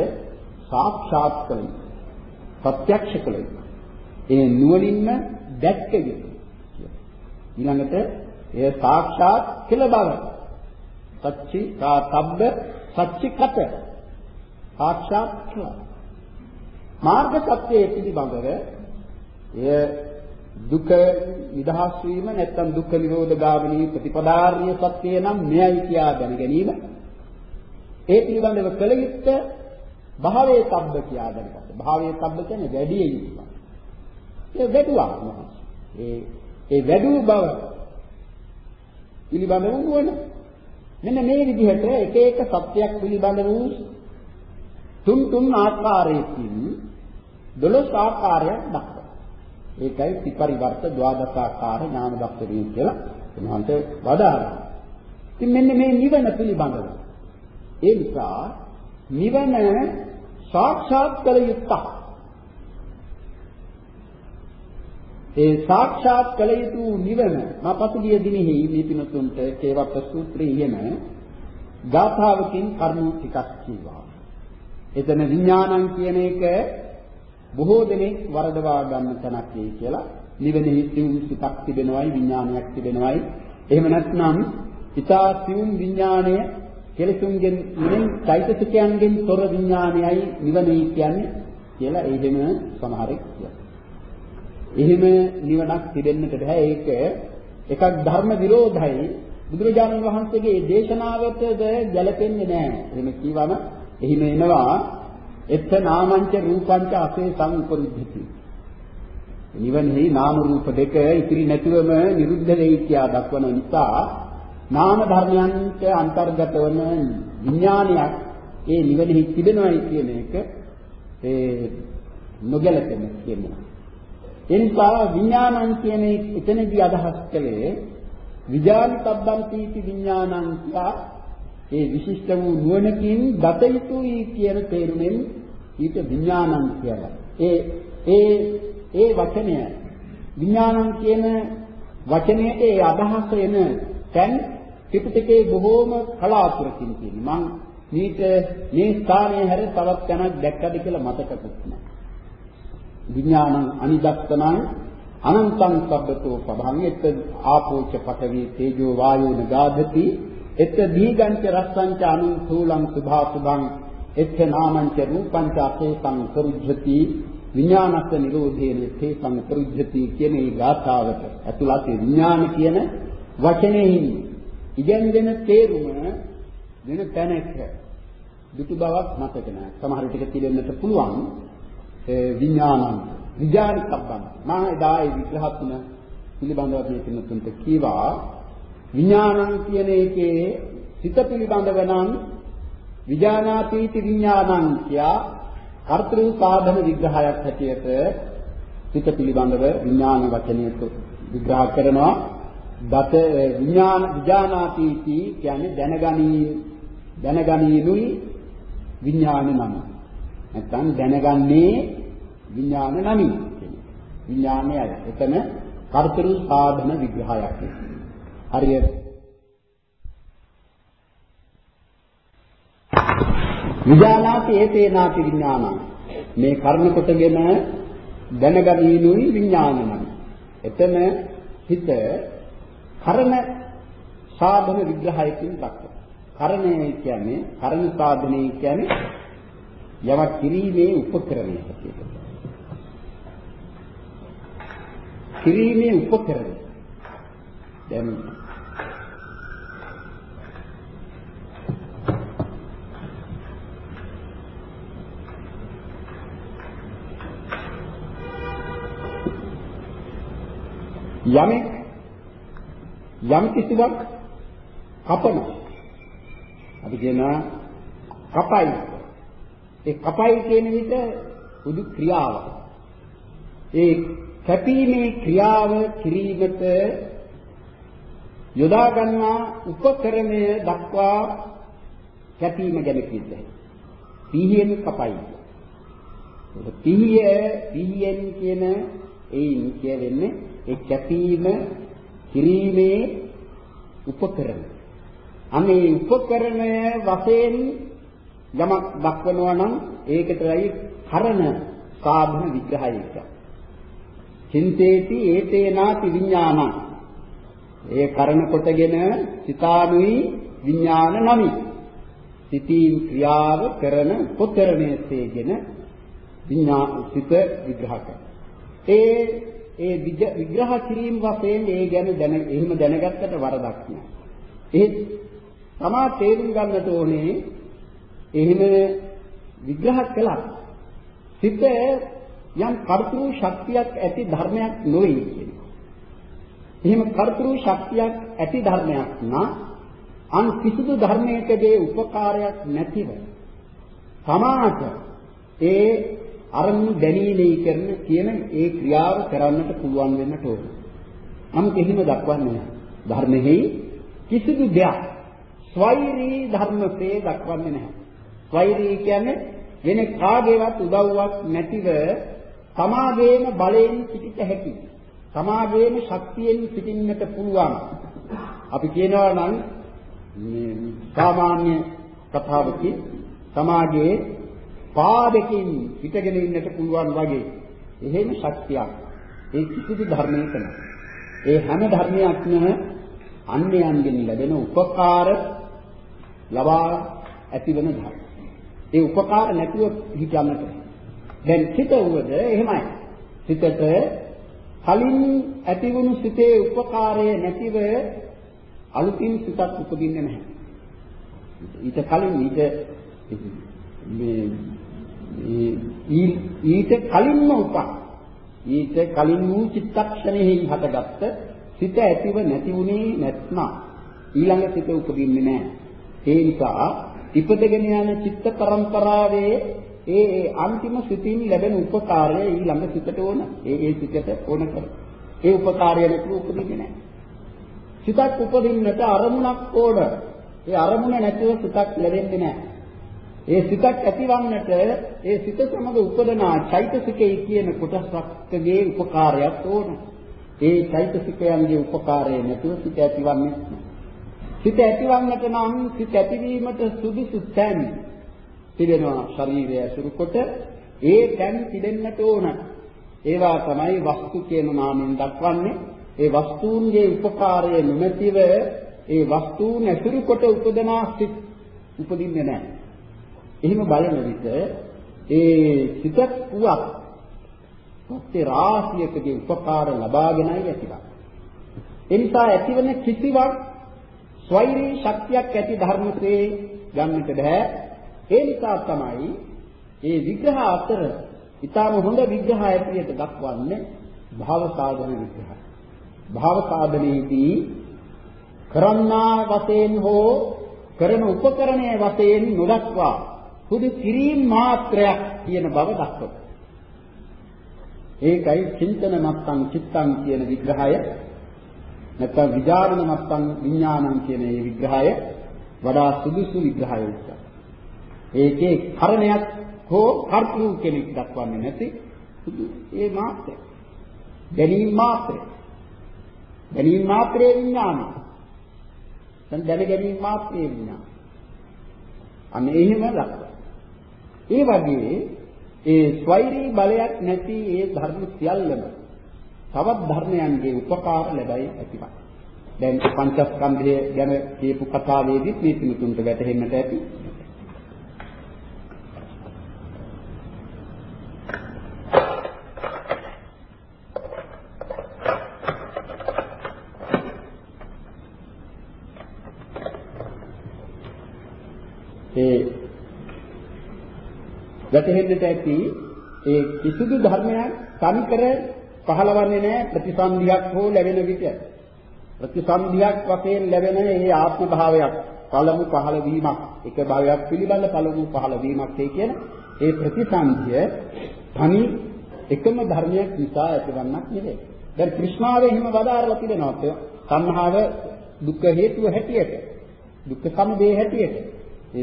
සාක්ෂාත් කළේ ප්‍රත්‍යක්ෂ කළේ ඒ නුවණින්ම දැක්ක යුතුයි ඊළඟට එය සාක්ෂාත් කළ බව. සච්චි කාතබ්බ සච්චිකත. සාක්ෂාත් කළා. මාර්ග සත්‍යයේ පිළිබඳව එය දුක නිදහස් වීම නැත්නම් දුක්ඛ නිරෝධ ගාමිනී ප්‍රතිපදාර්ය සත්‍ය නම් මෙයයි කියා දැන ගැනීම ඒ පිළිබඳව කළ යුත්තේ භාවයේ තබ්බ කියා දැනගන්න. භාවයේ තබ්බ කියන්නේ වැඩි යුතුය. ඒ වැඩුවා ඒ ඒ වැඩුව බව පිළිබඳව නුවණ. මෙන්න මේ විදිහට එක එක සත්‍යයක් පිළිබඳ වූ තුන් තුන් ආකාරයකින් දොළොස් ආකාරයක් දක්වනවා. ඒකයි විපරිවර්ත ද්වාදසාකාර ඥාන දක්ෂණිය කියලා උන්වහන්සේ වදාළා. ඉතින් මෙන්න මේ නිවන පිළිබඳව. ඒ නිසා නිවන සාක්ෂාත් කළ යුත්තක්. ඒ සාක්ෂාත් කළ යුතු නිවන මා පසුගිය දිනෙහි මේ පිනතුන්ට කේවප්ප සූත්‍රයේ ඉගෙන ගාථාවකින් කරුණු ටිකක් කියවා. එතන විඥානං කියන එක බොහෝ දෙනෙක් වරදවා ගන්න තැනක් වෙයි කියලා නිවෙනෙහි සිවුම් සිතක් තිබෙනවයි විඥානයක් තිබෙනවයි එහෙම නැත්නම් ඊතා සිවුම් විඥානය කෙලසුන්ගෙන් නිවෙන් චෛතසිකයන්ගෙන් තොර විඥානයයි නිවනයි කියන්නේ කියලා එහෙම සමහරෙක් කියනවා. එහෙම නිවනක් තිබෙන්නට බෑ ඒක එකක් ධර්ම විරෝධයි බුදුරජාණන් වහන්සේගේ දේශනාවටද ගැලපෙන්නේ නෑ. එහෙම කිව්වම එහිම එනවා එත්ත නාමංච රූපංච අසේ සංඋපරිද්ධති. නිවනේ නාම රූප දෙක ඉතිරි නැතිවම නිරුද්ධ වෙයි කියා දක්වන නිසා නාම ධර්මයන්ට අන්තර්ගත වන විඥානයක් ඒ නිවනේ තිබෙනවායි කියන එක ඒ නොගැලපෙන කියන්නේ. ඒ නිසා විඥානං කියන එතනදී අදහස් කළේ විජානිතබ්බං තීති විඥානං කියා ඒ විශිෂ්ට වූ නුවණකින් දත යුතුයි කියන තේරුමෙන් ඊට විඥානං කියලා. ඒ ඒ ඒ වචනය විඥානං කියන වචනයේ ඒ අදහස එන දැන් ත්‍රිපිටකයේ බොහෝම කලාතුරකින් තියෙනවා. මම මේක මේ ස්ථානයේ හැර තවත් තැනක් දැක්කද කියලා මතකකුත් නැහැ. විඥානං අනිදත්තනං අනන්තං සබ්බතෝ පබං එත් ආපෝච පඨවි තේජෝ වායෝ නගාධති එත් දීගංච රස්සංච අනුන් සූලං සුභා සුභං එත් නාමංච රූපංච අපේසං කරුජ්ජති විඥානස්ස නිරෝධේන තේසං කරුජ්ජති කියන මේ ගාථාවට ඇතුළත් විඥාන කියන වචනයෙන් ඉගෙන දෙන තේරුම වෙන තැනක දුටු බවක් මතක නැහැ. සමහර ටික පිළිෙන්නට පුළුවන් විඥානං විඥානිකබ්බන්. මා එදා ඒ විග්‍රහ තුන පිළිබඳව මේ පින්නතුන්ට කීවා විඥානං කියන එකේ සිත පිළිබඳව නම් විඥානාපීති විඥානං කියා කර්තෘ සාධන විග්‍රහයක් හැටියට සිත පිළිබඳව විඥාන වචනයට විග්‍රහ කරනවා දත විඥාන විඥානාපීති කියන්නේ දැනගනී දැනගනීනුයි විඥාන නම. නැත්නම් දැනගන්නේ විඥාන නමින් විඥානයයි. එතන කර්තෘ සාධන විග්‍රහයක්. හරියට විඥානාති ඒතේනාති විඥානං මේ කර්ම කොටගෙන දැනගනීනුයි විඥානනම්. එතන හිත කර්ම සාධන විග්‍රහයකින් දක්වනවා. කරණය කියන්නේ කරණ සාධනය කියන්නේ යමක් කිරීමේ උපකරණය හැටියට. කිරීමේ උපකරණය. දැන් යමෙක් යම් කිසිවක් කපනවා අපි කියනවා කපයි. ඒ කපයි කියන විට උදු ක්‍රියාව. ඒ කැපීමේ ක්‍රියාව කිරීමට යොදා ගන්නා උපකරණය දක්වා කැපීම ගැන කිව්වේ. පීහියෙන් කපයි. පීහිය පීහියෙන් කියන ඒයින් කියවෙන්නේ ඒ කැපීම කිරීමේ උපකරණ. අනේ උපකරණය වශයෙන් යමක් දක්වනවා නම් ඒකටයි කරන සාධන විග්‍රහයක. චින්තේති ඒතේනාති විඥානං. ඒ කරන කොටගෙන සිතානුයි විඥාන නමි. සිතීම් ක්‍රියාව කරන උපකරණයේගෙන විඥා සිත විග්‍රහ ඒ ඒ විග්‍රහ කිරීම වශයෙන් ඒ ගැන දැන එහෙම දැනගත්තට වරදක් නෑ. ඒ තමා තේරුම් ගන්නට ඕනේ එහෙම විග්‍රහ කළා. සිත යම් කර්තෘ ශක්තියක් ඇති ධර්මයක් නොවේ කියනවා. එහෙම කර්තෘ ශක්තියක් ඇති ධර්මයක් නා අන් කිසිදු ධර්මයකදී උපකාරයක් නැතිව සමාත ඒ අරමුණු දැනීමේ කරන කියන ඒ ක්‍රියාව කරන්නට පුළුවන් වෙන්නට ඕන. නමුත් එහෙම දක්වන්නේ නැහැ. ධර්මෙහි කිසිදු දෙයක් ස්වෛරී ධර්මසේ දක්වන්නේ නැහැ. ස්වෛරී කියන්නේ වෙන කාගේවත් උදව්වක් නැතිව සමාගයේම බලයෙන් සිටිත හැකි. සමාගයේම ශක්තියෙන් සිටින්නට පුළුවන්. අපි කියනවා නම් මේ සාමාන්‍ය කතාවකින් සමාජයේ පාදකින් පිටගෙන ඉන්නට පුළුවන් වගේ එහෙම ශක්තියක් ඒ කිසිදු ධර්මයක නැහැ. ඒ හැම ධර්මයක්ම අන්‍යයන්ගෙන් ලැබෙන උපකාර ලබා ඇතිවන ධර්ම. ඒ උපකාර නැතුව හිතන්නට. දැන් සිත වුවද එහෙමයි. සිතට කලින් ඇතිවුණු සිතේ උපකාරය නැතිව අලුතින් සිතක් උපදින්නේ නැහැ. ඊට කලින් ඊට මේ ඊට කලින්ම උපා ඊට කලින් වූ චිත්තක්ෂණෙහි හටගත්ත සිත ඇතිව නැති වුණේ නැත්නම් ඊළඟ සිත උපදින්නේ නැහැ. ඒ නිසා ඉපදගෙන යන චිත්ත පරම්පරාවේ ඒ ඒ අන්තිම සිතින් ලැබෙන උපකාරය ඊළඟ සිතට ඕන. ඒ ඒ සිතට ඕන කර. ඒ උපකාරය නැතුව උපදින්නේ නැහැ. සිතක් උපදින්නට අරමුණක් ඕන. ඒ අරමුණ නැතුව සිතක් ලැබෙන්නේ නැහැ. ඒ සිතක් ඇතිවන්නට ඒ සිත සමග උපදනා චෛතසිකේ කියන කොටසක්ගේ උපකාරයක් ඕන. ඒ චෛතසිකයන්ගේ උපකාරය නැතුව සිත ඇතිවන්නේ නැහැ. සිත ඇතිවන්නට නම් සිත ඇතිවීමට සුදුසු තැන් තිබෙනවා ශරීරය ඇසුරු කොට ඒ තැන් තිබෙන්නට ඕන. ඒවා තමයි වස්තු කියන නාමයෙන් දක්වන්නේ. ඒ වස්තුන්ගේ උපකාරය නොමැතිව ඒ වස්තුන් ඇසුරු කොට උපදනා සිත් උපදින්නේ නැහැ. එහෙම බලන විට ඒ සිතක් වුවක් සත්‍ය රාශියකදී උපකාර ලබාගෙනයි ඇතිවන්නේ. ඒ නිසා ඇතිවන කිසිවක් ස්වෛරී ශක්තියක් ඇති ධර්මසේ ගන්නට බෑ. ඒ නිසා තමයි මේ විග්‍රහ අතර ඊටම හොඳ විග්‍රහ ඇටියට දක්වන්නේ භාව සාධන විග්‍රහය. භාව සාධනයේදී කරන්නා වශයෙන් හෝ කරන උපකරණයේ වශයෙන් නොදක්වා හුදු කිරීම මාත්‍රයක් කියන බව දක්වනවා. ඒකයි චින්තන මත්තං චිත්තං කියන විග්‍රහය නැත්නම් විචාරණ මත්තං විඥානං කියන මේ විග්‍රහය වඩා සුදුසු විග්‍රහයක්. ඒකේ කරණයක් හෝ කර්තෘ කෙනෙක් දක්වන්නේ නැති සුදු ඒ මාත්‍රය. දැනීම මාත්‍රය. දැනීම මාත්‍රයේ විඥානය. දැන් දැන ගැනීම මාත්‍රයේ විඥානය. අන්න එහෙම දක්වනවා. ඒ වගේ ඒ ස්වෛරී බලයක් නැති ඒ ධර්ම සියල්ලම තවත් ධර්මයන්ගේ උපකාර ලැබයි ඇතිවක්. දැන් පංචස්කන්ධය ගැන කියපු කතාවේදී මේ පිළිතුන්ට වැටහෙන්නට ඇති. ඒ වැටහෙන්නට ඇති ඒ කිසිදු ධර්මයක් තනිකර පහළවන්නේ නැහැ ප්‍රතිසන්දියක් හෝ ලැබෙන විට ප්‍රතිසන්දියක් වශයෙන් ලැබෙන මේ ආත්ම භාවයක් පළමු පහළ වීමක් එක භාවයක් පිළිබඳ පළමු පහළ වීමක් කියන ඒ ප්‍රතිසන්දිය තනි එකම ධර්මයක් නිසා ඇතිවන්නක් නෙවෙයි. දැන් કૃષ્ණාවේ හිම වදාරලා තිබෙනවා. සංහාව දුක්ඛ හේතුව හැටියට දුක්ඛ සමුදය හැටියට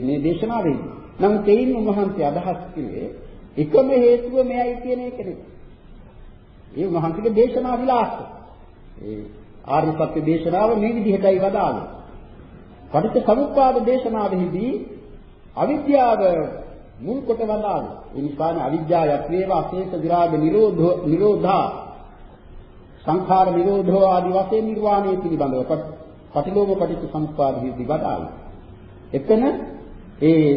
මේ දේශනාවේදී නමුත් එයින් උන්වහන්සේ අදහස් කළේ එකම හේතුව මෙයයි කියන එක නෙවෙයි. ඒ උන්වහන්සේගේ දේශනා විලාසය. ඒ ආර්ය සත්‍ය දේශනාව මේ විදිහටයි වදාළේ. පටිච්ච සමුප්පාද දේශනාවෙහිදී අවිද්‍යාව මුල් කොට වදාළේ. ඒ නිසානේ අවිද්‍යාව යත්වේවා අශේෂ විරාග නිරෝධෝ නිරෝධා සංඛාර නිරෝධෝ ආදි වශයෙන් නිර්වාණය පිළිබඳව පටිලෝම පටිච්ච සමුප්පාදෙහිදී වදාළේ. එතන ඒ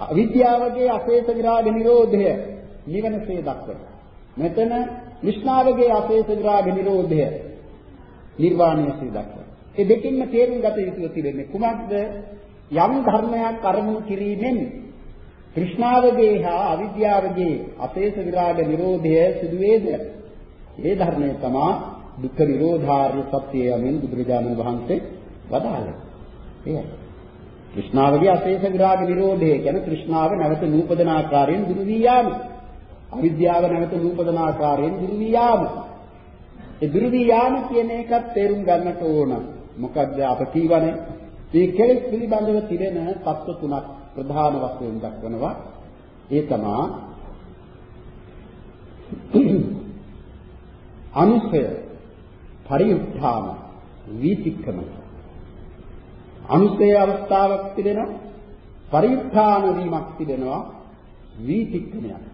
අවිද්‍යාවගේ අශේෂ විරාග නිරෝධය නිවනසේ දක්වනවා. මෙතන විෂ්ණාවගේ අශේෂ විරාග නිරෝධය නිර්වාණයසේ දක්වනවා. ඒ දෙකින්ම තේරුම් ගත යුතු තිබෙන්නේ කුමක්ද? යම් ධර්මයක් අරමුණු කිරීමෙන් કૃષ્ණාවගේ හා අවිද්‍යාවගේ අශේෂ විරාග නිරෝධය සිදු වේද? ඒ ධර්මය තමයි දුක්ඛ නිරෝධාර්ය සත්‍යය යමින් බුදුරජාණන් වහන්සේ වදාළේ. එයයි. තෘෂ්ණාවගේ අශේෂ විරාග නිරෝධය කියන තෘෂ්ණාව නැවත නූපදන ආකාරයෙන් දුරු වී යාම. අවිද්‍යාව නැවත නූපදන ආකාරයෙන් දුරු වී යාම. ඒ දුරු වී යාම කියන එකත් තේරුම් ගන්නට ඕන. මොකද අප කීවනේ මේ කෙලෙස් පිළිබඳව තිබෙන තත්ත්ව තුනක් ප්‍රධාන වශයෙන් දක්වනවා. ඒ තමා අනුසය පරිඋත්ථාන වීතික්කමයි අනුසය අවස්ථාවක් තිබෙනවා පරිත්‍ථාන වීමක් තිබෙනවා වීතික්‍රමයක්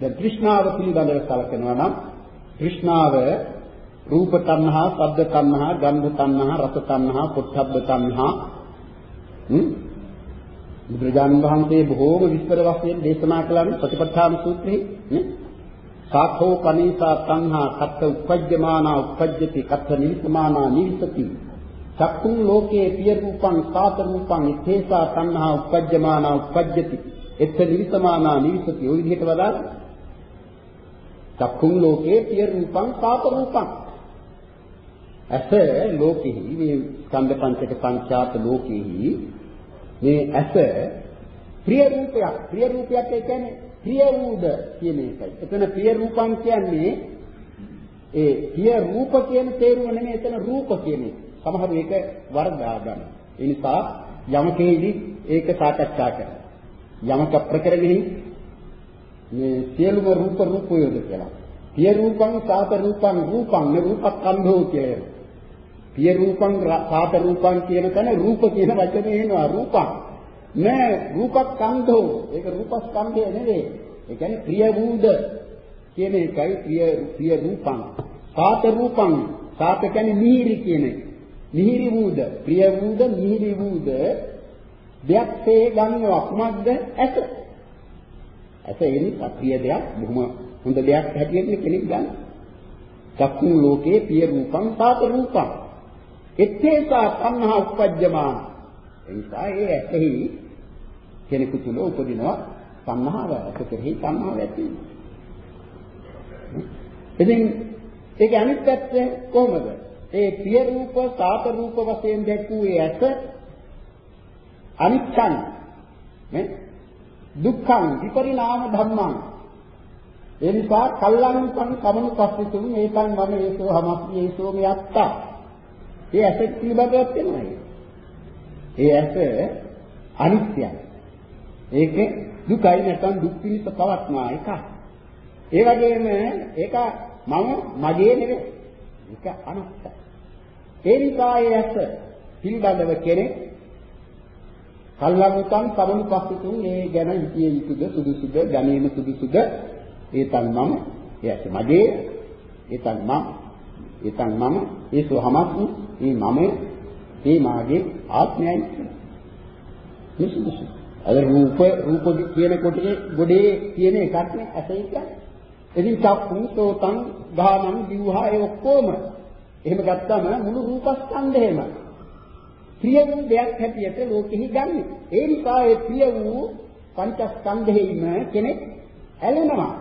දැන් තෘෂ්ණාව පිළිබඳව කලකනවා නම් තෘෂ්ණාව රූප තණ්හා, ශබ්ද තණ්හා, ගන්ධ තණ්හා, රස තණ්හා, පොට්ටබ්බ තණ්හා හ්ම්? බුදුරජාණන් වහන්සේ බොහෝම විස්තර වශයෙන් දේශනා කළානේ සතිපට්ඨාන සූත්‍රයේ නේ? සාඛෝ කනීසා තණ්හා කත්ත උපජ්ජමානා උපජ්ජති කත්ත නිවිසමානා නිවිසති චක්කුං ලෝකේ පිය රූපං සාත රූපං ඉත්තේසා තණ්හා උපජ්ජමානා උපජ්ජති. එත්ත නිවිසමානා නිවිසති. ඔය විදිහට වදාන චක්කුං ලෝකේ පිය රූපං සාත රූපං ඇස ලෝකෙහි මේ ස්කන්ධ පංචක පංචාත ලෝකෙහි මේ ඇස ප්‍රිය රූපයක් ප්‍රිය රූපයක් ඒ කියන්නේ ප්‍රිය වූද කියන එකයි. එතන ප්‍රිය රූපං කියන්නේ ඒ ප්‍රිය රූප කියන තේරුම නෙමෙයි එතන රූප කියන එක. සමහර ඒක වර්ධා ගන්න. ඒ නිසා යමකේදී ඒක සාකච්ඡා කරනවා. යමක ප්‍රකරණෙහි මේ සියලුම රූප රූපයෝද කියලා. පිය රූපං සාත රූපං රූපං නේ රූපස්කන්ධෝ කියලා. පිය රූපං සාත රූපං කියන තැන රූප කියන වචනේ එනවා රූපං. නෑ රූපස්කන්ධෝ ඒක රූපස්කන්ධය නෙවෙයි. ඒ කියන්නේ ප්‍රිය වූද කියන එකයි ප්‍රිය ප්‍රිය රූපං. සාත රූපං සාත කියන්නේ මිහිරි කියන එක. මිහිරි වූද ප්‍රිය වූද මිහිරි වූද දෙයක් තේ ගන්නවා කුමක්ද ඇස. ඇස එනි ප්‍රිය දෙයක් බොහොම හොඳ දෙයක් හැටියට කෙනෙක් ගන්න. චක්කු ලෝකේ ප්‍රිය රූපං සාත රූපං. එත්තේසා තණ්හා උපජ්ජමාන. එනිසා ඒ ඇසෙහි කෙනෙකු තුල උපදිනවා තණ්හාව. ඇස කෙරෙහි තණ්හාව ඇති වෙනවා. ඉතින් ඒක අනිත් පැත්ත කොහොමද? ඒ ප්‍රිය රූප, සාත රූප වශයෙන් දැක්වූ ඒ ඇස අනිච්ඡන් නේ? දුක්ඛං විපරිණාම ධම්මං. ඒ නිසා කල්ලාංකං කමනු පස්සිතුන් ඒතං මම ඒසෝ හමස්ති ඒසෝ මියත්තා ඒ ඇස පිළිබඳවත් වෙනවා ඒ ඇස අනිත්‍යයි. ඒක දුකයි නැත්නම් දුක් පිණිස පවත්නා එකක් ඒ වගේම ඒක මම මගේ නෙවෙයි. ඒක අනත්තයි. ඒ නිසා ඒ ඇස පිළිබඳව කෙනෙක් කල්ලංකම් සමනු පස්සිතුන් ඒ ගැන හිතිය යුතුද සුදුසුද ගැනීම සුදුසුද? ඒතන් මම ඒ ඇස මගේ ඒතන් මම ඒතන් මම ඒසෝහමත් මේ මම මේ මාගේ ආත්මයයි. මේ සුදුසු අර රූප රූප කියන කොටේ ගොඩේ කියන එකක් නේ ඇසයි කියන්නේ ඉතින් චක්කුං සෝතං ගානං දිවහා ඒ ඔක්කොම එහෙම ගත්තම මුළු රූපස්කන්ධයම ප්‍රිය වූ දෙයක් හැටියට ලෝකෙහි ගන්න. ඒ නිසා ඒ ප්‍රිය වූ පංචස්කන්ධෙයිම කෙනෙක් ඇලෙනවා.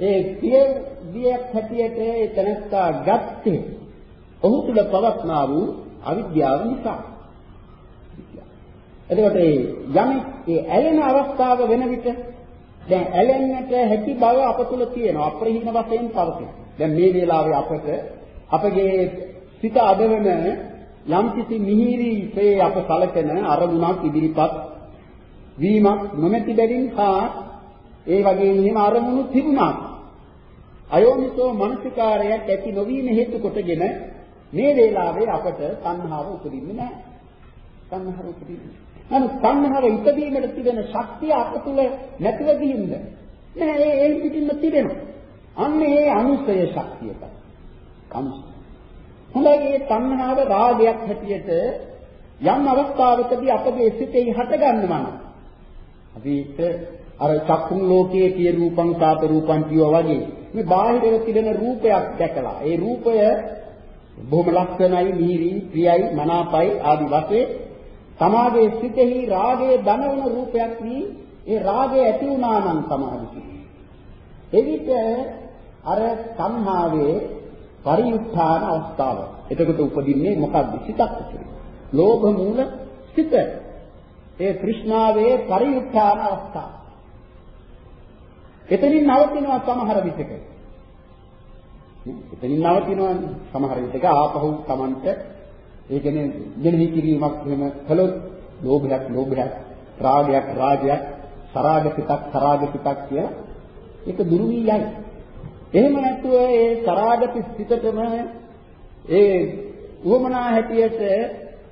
ඒ ප්‍රිය දෙයක් හැටියට ඒ තනස්සා ගත්තේ ඔහු තුල පවත්නා වූ අවිද්‍යාව නිසා. එතකොට ඒ යමෙක් ඒ ඇලෙන අවස්ථාව වෙන විට දැන් ඇලෙන්නට හැකි බව අප තුල තියෙනවා අප්‍රහීන වශයෙන් පවතින. දැන් මේ වෙලාවේ අපට අපගේ සිත අදවන යම්කිසි මිහිරිසේ අප සලකන අරමුණක් ඉදිරිපත් වීමක් නොමැති බැවින් හා ඒ වගේම එහෙම අරමුණු තිබුණා. අයෝනිසෝ මනසිකාරයක් ඇති නොවීම හේතු කොටගෙන මේ වෙලාවේ අපට තණ්හාව උපදින්නේ නැහැ. තණ්හාව උපදින්නේ නමුත් සංහාර ඉදීමට තිබෙන ශක්තිය අප තුළ නැතිව ගිහින්ද නෑ ඒ ඒ පිටින්ම තිබෙනවා. අන්න ඒ අනුසය ශක්තියට. අනුසය. හොඳයි මේ තණ්හාව රාගයක් හැටියට යම් අවස්ථාවකදී අපගේ සිතේ හටගන්නවා. අපිට අර චක්කුම් ලෝකයේ කිය රූපං සාත රූපං කියවා වගේ මේ බාහිරව තිබෙන රූපයක් දැකලා ඒ රූපය බොහොම ලක්ෂණයි, මීරි, ප්‍රියයි, මනාපයි ආදි වශයෙන් තමාගේ සිතෙහි රාගයේ දනවන රූපයක් වී ඒ රාගය ඇති වුණා නම් සමාධි එවිට අර සංහාවේ පරිඋත්ථාන අවස්ථාව. එතකොට උපදින්නේ මොකක්ද? සිතක් උපදින. ලෝභ මූල සිත. ඒ තෘෂ්ණාවේ පරිඋත්ථාන අවස්ථාව. එතනින් නවතිනවා සමහර විටක. එතනින් නවතිනවා සමහර විටක ආපහු Tamanට ඒ කියන්නේ මෙනෙහි කිරීමක් එහෙම කළොත් ලෝභයක් ලෝභයක් රාගයක් රාගයක් සරාග පිටක් සරාග පිටක් කියලා ඒක දුරු වී යයි. එහෙම නැතුව ඒ සරාග පිටතම ඒ උවමනා හැටියට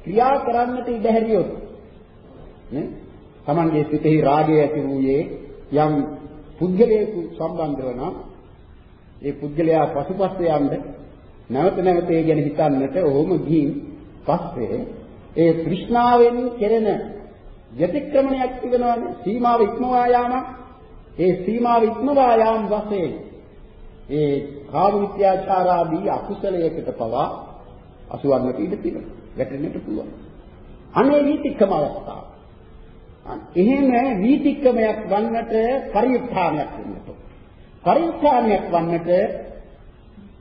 ක්‍රියා කරන්නට ඉඩ හැරියොත් නේ? Tamanගේ සිතෙහි රාගය ඇති වූයේ යම් පුද්ගලයෙකු සම්බන්ධව නම් ඒ පුද්ගලයා පසුපස්සේ යන්න නැවත නැවත ඒ ගැන හිතන්නට ඕම ගිහින් පස්සේ ඒ තෘෂ්ණාවෙන් කෙරෙන යතික්‍රමණයක් තිබෙනවානේ. සීමාව ඉක්මවා යාම ඒ සීමාව ඉක්මවා යාම වශයෙන් ඒ කාම විත්‍යාචාරාදී අකුසලයකට පවා අසුවන්නට ඉඩ තියෙනවා වැටෙන්නට පුළුවන් අනේ වීතික්කම අවස්ථාව එහෙම වීතික්කමයක් වන්නට පරිඋත්ථානයක් වෙන්නට පරිඋත්ථානයක් වන්නට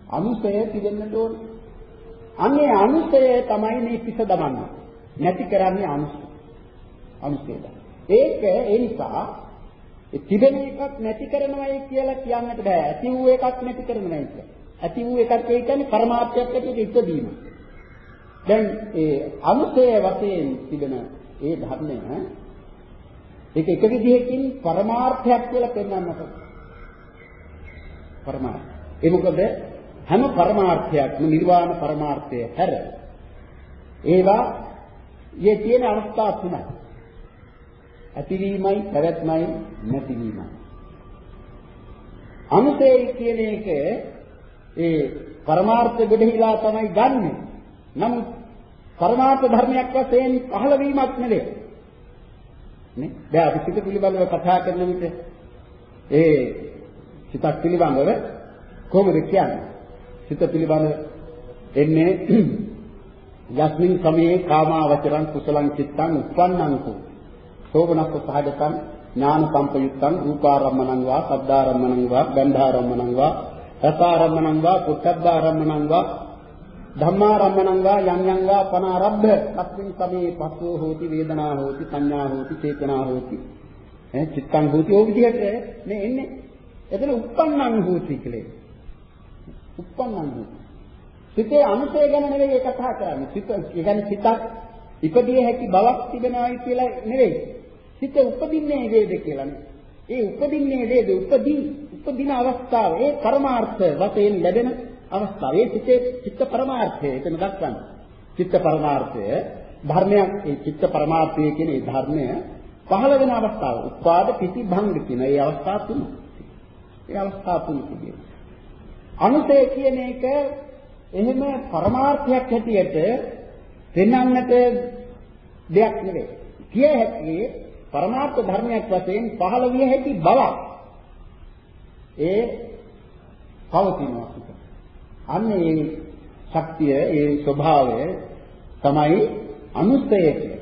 අනුසය තිබෙන්නට ඕනේ අන්නේ අනුසය තමයි මේ පිස දමන්නේ. නැති කරන්නේ අනුසය. අනුසයද. ඒක ඒ නිසා තිබෙන එකක් නැති කරනවයි කියලා කියන්නට බෑ. ඇති වූ එකක් නැති කරනවයි කියලා. ඇති වූ එකක් ඒ කියන්නේ පරමාර්ථයක් ඇටියට ඉපදීම. දැන් ඒ අනුසය වශයෙන් තිබෙන ඒ ධර්මය ඒක එක විදිහකින් පරමාර්ථයක් කියලා පෙන්වන්නට පරමාර්ථ. ඒ මොකද හැම පරමාර්ථයක්ම නිර්වාණ පරමාර්ථය හැර ඒවා යේ තියෙන අවස්ථා තුනයි. ඇතිවීමයි පැවැත්මයි නැතිවීමයි. අනුසේයි කියන එක ඒ පරමාර්ථ දෙහිලා තමයි ගන්නෙ. නමුත් පරමාර්ථ ධර්මයක් වශයෙන් පහළ වීමක් නෙවෙයි. නේ? දැන් අපි සිත පිළිබඳව කතා කරන විට ඒ සිතක් පිළිබඳව කොහොමද කියන්නේ? සිත පිළිබඳව එන්නේ යස්මින් සමයේ කාමාවචරං කුසලං චිත්තං උප්පන්නං කෝ සෝබනස්ස සහගතං ඥාන සම්පයුත්තං රූපාරම්මණං වා සද්ධාරම්මණං වා ගන්ධාරම්මණං වා රසාරම්මණං වා පුත්තබ්බාරම්මණං වා ධම්මාරම්මණං වා යම් යම් වා පනාරබ්ධ තස්මින් සමේ පස්සෝ හෝති වේදනා හෝති සංඥා හෝති චේතනා හෝති. ඈ චිත්තං හෝති ඕ විදිහට මේ එන්නේ. එතන උප්පන්නං හෝති කියලා. උප්පන්නං හෝති. සිතේ අනුසය ගැන නෙවෙයි ඒ කතා කරන්නේ. සිත කියන්නේ සිතක් ඉපදිය හැකි බවක් තිබෙනවායි කියලා නෙවෙයි. සිත උපදින්නේ වේද කියලානේ ඒ උපදින්නේ වේද උපදී උපදින අවස්ථාව ඒ පරමාර්ථ වශයෙන් ලැබෙන අවස්ථාව. ඒ චිත්තේ චිත්ත පරමාර්ථය එතන දක්වන්නේ. චිත්ත පරමාර්ථය ධර්මයක් ඒ චිත්ත පරමාර්ථය කියන ඒ ධර්මය පහළ වෙන අවස්ථාව. උපාද පිටි භංග කියන ඒ අවස්ථා තුන. ඒ අවස්ථා තුන කියන්නේ. අනුසය කියන එක එහෙම පරමාර්ථයක් හැටියට පෙන්වන්නට දෙයක් නෙවෙයි. කිය හැකි පරමාර්ථ ධර්මයක් වශයෙන් පහළ විය හැකි බවක් ඒ පවතිනවා අන්න ඒ ශක්තිය ඒ ස්වභාවය තමයි අනුස්සය කියන්නේ.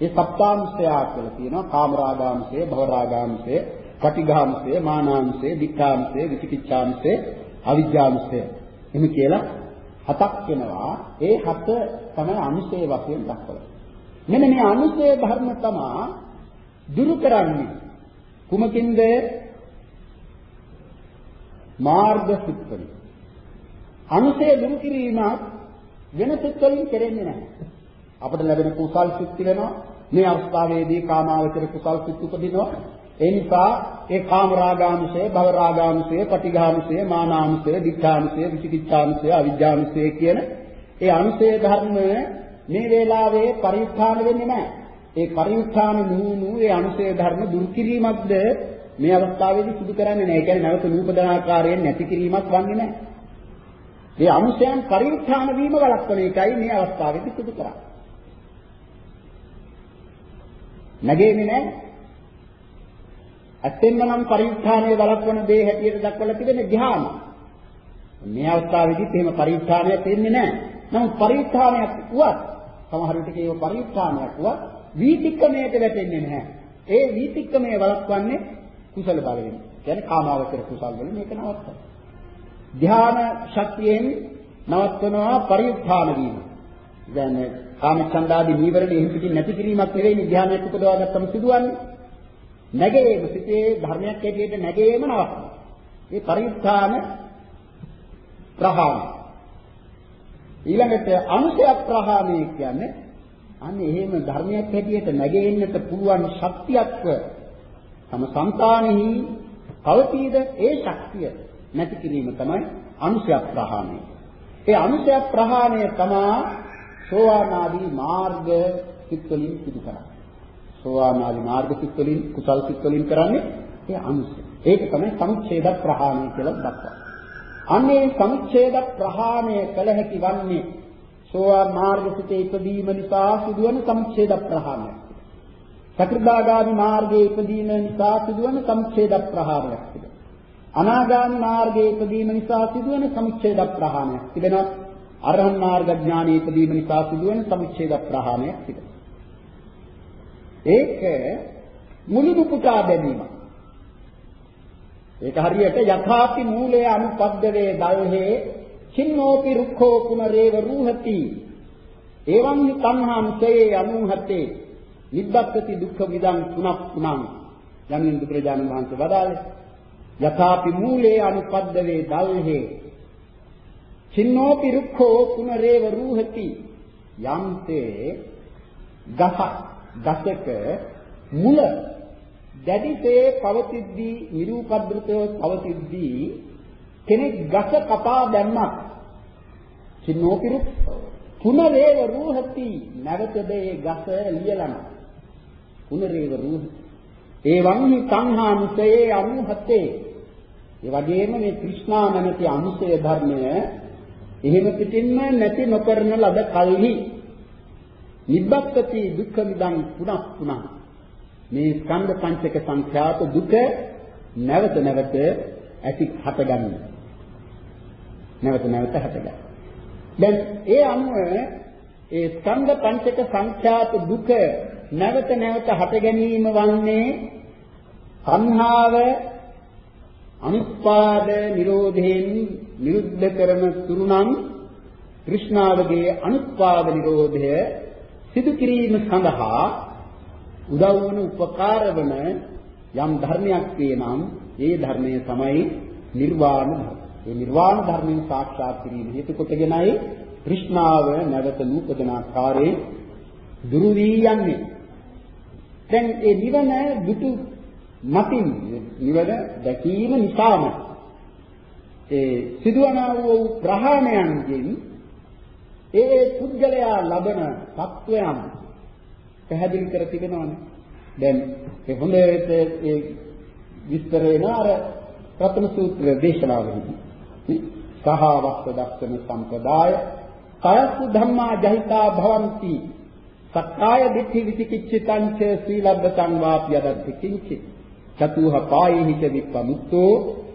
ඒ සප්තාංශය කියලා කියනවා කාමරාගාංශය, භවරාගාංශය, පටිඝාංශය, මානාංශය, දික්ඛාංශය, විචිකිච්ඡාංශය, අවිජ්ජාංශය. එහෙම කියලා හතක් වෙනවා. ඒ හත තමයි අනුසය වශයෙන් දක්වලා. මෙන්න මේ අනුසය ධර්ම තමයි දුරු කරන්නේ. කුමකින්ද? මාර්ග සුත්‍රි. අනුසය දුරු කිරීමක් වෙන සිත් වලින් කෙරෙන්නේ නැහැ. අපිට ලැබෙන කුසල් සිත් වෙනවා. මේ අවස්ථාවේදී කාමාවචර කුසල් සිත් උපදිනවා. ඒ නිසා ඒ කාම රාගාංශය, භව රාගාංශය, පටිඝාංශය, මානාංශය, දිඨාංශය, විචිකිච්ඡාංශය, අවිජ්ජාංශය කියන ඒ අංශය ධර්ම මේ වේලාවේ පරිඋත්ථාන වෙන්නේ නැහැ. ඒ පරිඋත්ථාන නුනු ඒ අංශය ධර්ම දුරු කිරීමක්ද මේ අවස්ථාවේදී සිදු කරන්නේ නැහැ. ඒ කියන්නේ නැවත නූපදන ආකාරයෙන් නැති කිරීමක් වන්නේ නැහැ. මේ අංශයන් පරිඋත්ථාන වීම වළක්වන එකයි මේ අවස්ථාවේදී සිදු කරන්නේ. නැගෙන්නේ නැහැ. ඇත්තෙන්ම නම් පරිඋත්ථානයේ වළක්වන දේ හැටියට දක්වලා තිබෙන ධ්‍යාන. මේ අවස්ථාවේදීත් එහෙම පරිඋත්ථානයක් වෙන්නේ නැහැ. නමුත් පරිඋත්ථානයක් වුවත් සමහර විටක ඒක පරිඋත්ථානයක් වුවත් වීතික්කමයට වැටෙන්නේ නැහැ. ඒ වීතික්කමයේ වළක්වන්නේ කුසල බලයෙන්. කියන්නේ කාමාවචර කුසල් වලින් මේක නවත්තනවා. ධ්‍යාන ශක්තියෙන් නවත්වනවා පරිඋත්ථාන වීම. දැන් කාමච්ඡන්දාදී නීවරණ එහෙම පිටින් නැති කිරීමක් නෙවෙයි ධ්‍යානයක් උපදවා ගත්තම සිදුවන්නේ. නැගේම සිටේ ධර්මයක් ඇටියට නැගේම නවත්වනවා. මේ පරිඋත්ථාන ප්‍රහාණය. ඊළඟට අනුසය ප්‍රහාණය කියන්නේ අන්න එහෙම ධර්මයක් හැටියට නැගෙන්නට පුළුවන් ශක්තියක්ව තම సంతානෙහි පවතීද ඒ ශක්තිය නැති කිරීම තමයි අනුසය ප්‍රහාණය. ඒ අනුසය ප්‍රහාණය තමයි සෝවාන් ආදී මාර්ග සිත් වලින් සිදු කරන්නේ. සෝවාන් ආදී මාර්ග සිත් වලින් කුසල් සිත් වලින් කරන්නේ ඒ අනුසය. ඒක තමයි සමුච්ඡේද ප්‍රහාණය කියලා දක්වන්නේ. අන්නේ සමුච්ඡේද ප්‍රහාණය කළ හැකි වන්නේ සෝවාන් මාර්ග සිතේ ඉපදීම නිසා සිදුවන සමුච්ඡේද ප්‍රහාණයක්. සකෘදාගාමි මාර්ගයේ ඉපදීම නිසා සිදුවන සමුච්ඡේද ප්‍රහාණයක්. අනාගාමී මාර්ගයේ ඉදීම නිසා සිදුවන සමුච්ඡේද ප්‍රහාණයක් තිබෙනවා. අරහන් මාර්ග ඥානයේ ඉදීම නිසා සිදුවන සමුච්ඡේද ප්‍රහාණයක් තිබෙනවා. ඒක මුලිනු පුටා බැලීම. ඒක හරියට යථාපි මූලයේ අනුපද්දවේ දල්හේ චින්නෝපි රුක්ඛෝ පුනරේව රූහති. එවං තණ්හාංසයේ අනුහතේ. නිබ්බත්ති දුක්ඛ විදං තුනක් තුනං යමින් බුදුරජාණන් වහන්සේ වදාළේ. යථාපි මූලේ අනුපද්දවේ දල්හේ. චින්නෝපි රුක්ඛෝ පුනරේව රූහති. යම්තේ ගස ගසක මුල දැඩිසේ පවතිද්දී නිරූපද්‍රතව පවතිද්දී කෙනෙක් ගස කපා දැම්මත් චින්නෝපි රුක් පුනරේව රූහති. නැවතද ඒ ගස ලියලන. පුනරේව රූහති. එවං හි සංහාංශයේ අනුහතේ ඒ වගේම මේ තෘෂ්ණා නැමැති අනුසය ධර්මය එහෙම පිටින්ම නැති නොකරන ලද කල්හි. නිබ්බත්ති දුක්ඛ මිදං පුනක් පුනක් මේ ස්කන්ධ පංචක සංඛ්‍යාත දුක නැවත නැවත ඇති හටගන්නේ නැවත නැවත හටගන්නේ දැන් ඒ අනුව ඒ ස්කන්ධ පංචක සංඛ්‍යාත දුක නැවත නැවත හට ගැනීම වන්නේ සංහාව අනුත්පාද නිරෝධයෙන් නිරුද්ධ කරන තුරුනම් કૃષ્ණාවගේ අනුත්පාද නිරෝධය සිදු කිරීම සඳහා උදව් වන උපකාර වන යම් ධර්මයක් වේනම් ඒ ධර්මය තමයි නිර්වාණ ධර්ම. ඒ නිර්වාණ ධර්මයෙන් සාක්ෂාත් කිරීම හේතු කොටගෙනයි કૃષ્ණාව නැවත නූපදන ආකාරයේ දුරු වී යන්නේ. දැන් ඒ නිවන දුටු මතින් නිවන දැකීම නිසාම ඒ සිදුවන වූ ප්‍රහාණයන්ගෙන් ඒ පුද්ගලයා ලබන තත්වයන් පැහැදිලි කර තිබෙනවානේ. දැන් ඒ හොඳට ඒ විස්තර වෙන අර රත්න සූත්‍ර දේශනාවෙහිදී. සහවස්ස දක්ෂන සම්පදාය කයස්සු ධම්මා ජහිතා භවಂತಿ. සක්කාය දිට්ඨි විචිකිච්ඡිතං ච සීලබ්බතං වාප්‍ය දත්ති කිංචි. චතුහ පායෙහි ච විප්පමුක්තෝ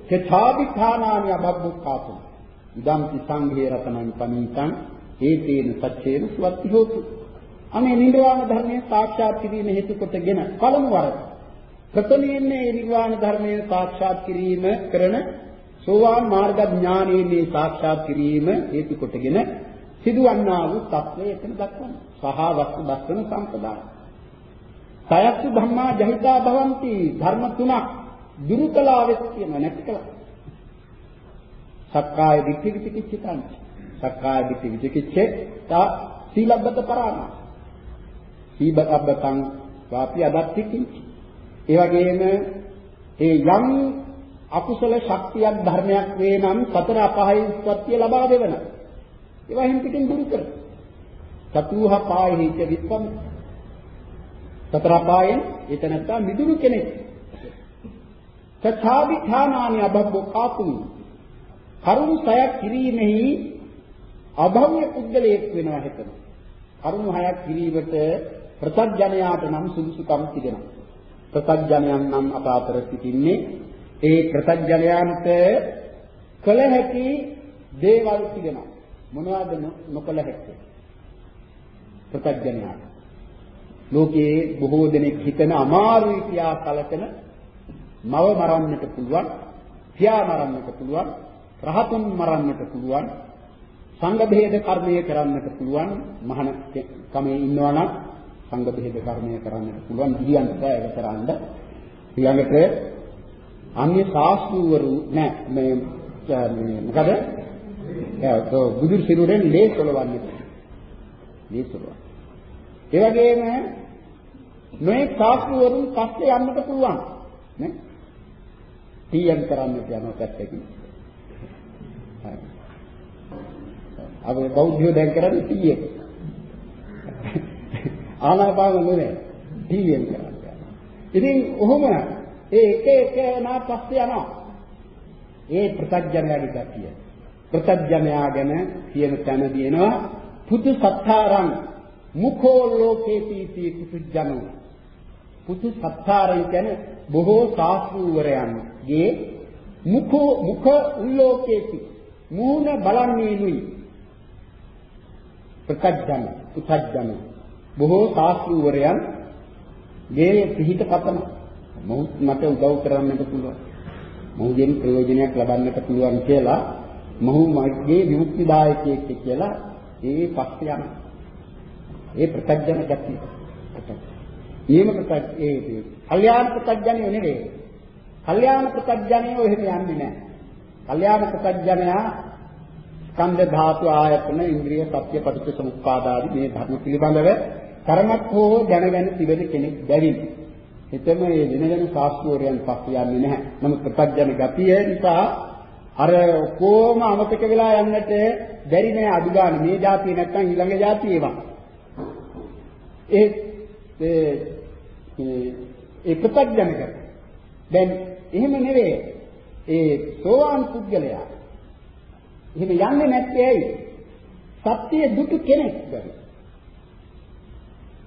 චථාවිඛානානි අබබ්බුක්ඛාතු ඉදම්පි සංඝේ රතනං පනීතං. ඒතේන සච්චේන සුවත්ති හෝතු අනේ නිර්වාණ ධර්මයේ සාක්ෂාත් කිරීම හේතු කොටගෙන පළමු වර ප්‍රථමයෙන් මේ නිර්වාණ ධර්මයේ සාක්ෂාත් කිරීම කරන සෝවාන් මාර්ග ඥානයේ මේ සාක්ෂාත් කිරීම හේතු කොටගෙන සිදුවන්නා වූ తත්වය එතන දක්වනවා. සහ වස්තු දක්වන සම්පදාය. සයස්සු ධම්මා ජහිතා භවಂತಿ ධර්ම තුනක් දුරු කළා වෙස් කියන නැති කළා. සක්කාය දිට්ඨි විචිකිච්ඡිතං. සක්කාය දිට්ඨි විචිකිච්ඡේ තා සීලබ්බත පරාණ. සීබබ්බතං වාපි අදත්ති කිංචි. ඒ වගේම ඒ යම් අකුසල ශක්තියක් ධර්මයක් වේ නම් සතර අපායේ උත්පත්තිය ලබා දෙවන. ඒවා හිම් පිටින් දුරු කර. චතුහ පායෙහිච විප්පම් සතර පායෙන් එතනත්තා මිදුණු කෙනෙක්. තථාපි ථානානි අබබ්බෝ කාතුමි. කරුණ සයක් කිරීමෙහි අභව්‍ය පුද්ගලයෙක් වෙනවා හිතන. කරුණ හයක් කිරීමට ප්‍රත්‍යඥයාට නම් සුදුසුකම් තිබෙනවා. ප්‍රත්‍යඥයන් නම් අප අතර සිටින්නේ ඒ ප්‍රත්‍යඥයන්ට කළ හැකි දේවල් තිබෙනවා. මොනවද නොකළ හැක්කේ? ප්‍රත්‍යඥයාට. ලෝකයේ බොහෝ දෙනෙක් හිතන අමාරුයි කියා කලකන මව මරන්නට පුළුවන්, පියා මරන්නට පුළුවන්, රහතුන් මරන්නට පුළුවන්, සංඝ බෙහෙද කර්මය කරන්නට පුළුවන්, මහාන කමේ ඉන්නවා නම් සංඝ බෙහෙද කර්මය කරන්නට පුළුවන්, ගිහියන්ට බෑ ඒක කරන්න. ඊළඟට අන්‍ය ශාස්ත්‍රවරු නෑ මේ මොකද ඒක බුදු සිරුරෙන් ලේ සොලවන්නේ. ලේ සොලවන්නේ. ඒ වගේම මේ සාස්ත්‍රවරුන් පස්සේ යන්නට පුළුවන්. නේ? තීයම් කරන්නට යනවා පැත්තකින්. හරි. අපි බෞද්ධයෝ දැන් කරන්නේ තීයම්. ආනාපාන නෙවෙයි. තීයම් කරන්නේ. ඉතින් ඔහොම ඒ එක එක නා පස්සේ යනවා. ඒ ප්‍රත්‍යඥයාගේ ගැතිය. ප්‍රත්‍යඥයා ගැන කියන තැන දිනනවා පුතු සත්තාරං මුඛෝ ලෝකේපීති පුතුජනෝ පුතු සත්තාරං කියන්නේ බොහෝ ශාස්ත්‍රූවරයන්ගේ මුඛෝ මුඛ උල්ලෝකේති. මූණ බලන්නේනුයි. ප්‍රත්‍යඥ පුතඥ. බොහෝ ශාස්ත්‍රූවරයන් ගේ පිහිට පතන මොහොත් මට උදව් කරන්නට පුළුවන් මොහුගෙන් ප්‍රයෝජනයක් ලබන්නට පුළුවන් කියලා මොහු මගේ විමුක්තිදායකයෙක් කියලා ඒ පස්සේ යන ඒ ප්‍රත්‍යඥ ගතිය. නියම ප්‍රත්‍ය ඒ කල්යාණ ප්‍රත්‍යඥය නෙවෙයි. කල්යාණ ප්‍රත්‍යඥය එහෙම යන්නේ නැහැ. කල්යාණ ප්‍රත්‍යඥයා ස්කන්ධ ධාතු ආයතන ඉන්ද්‍රිය සත්‍ය පටිච්ච සමුප්පාද ආදී මේ ධර්ම පිළිබඳව තරමක් හෝ දැනගෙන තිබෙන කෙනෙක් බැවින් එතම මේ වෙන වෙන ශාස්ත්‍රෝරයන් පස්සේ යන්නේ නැහැ. නමුත් ප්‍රත්‍යඥ ගතිය නිසා අර කොහොම අමතක වෙලා යන්නට බැරි නෑ අඩු ගන්න මේ જાතිය නැත්තම් ඊළඟ જાතිය ඒවා. ඒ ඒ ඒ ප්‍රත්‍යඥක. දැන් එහෙම නෙවෙයි. ඒ සෝවාන් පුද්ගලයා එහෙම යන්නේ නැත්තේ ඇයි? සත්‍යය දුටු කෙනෙක් බැරි.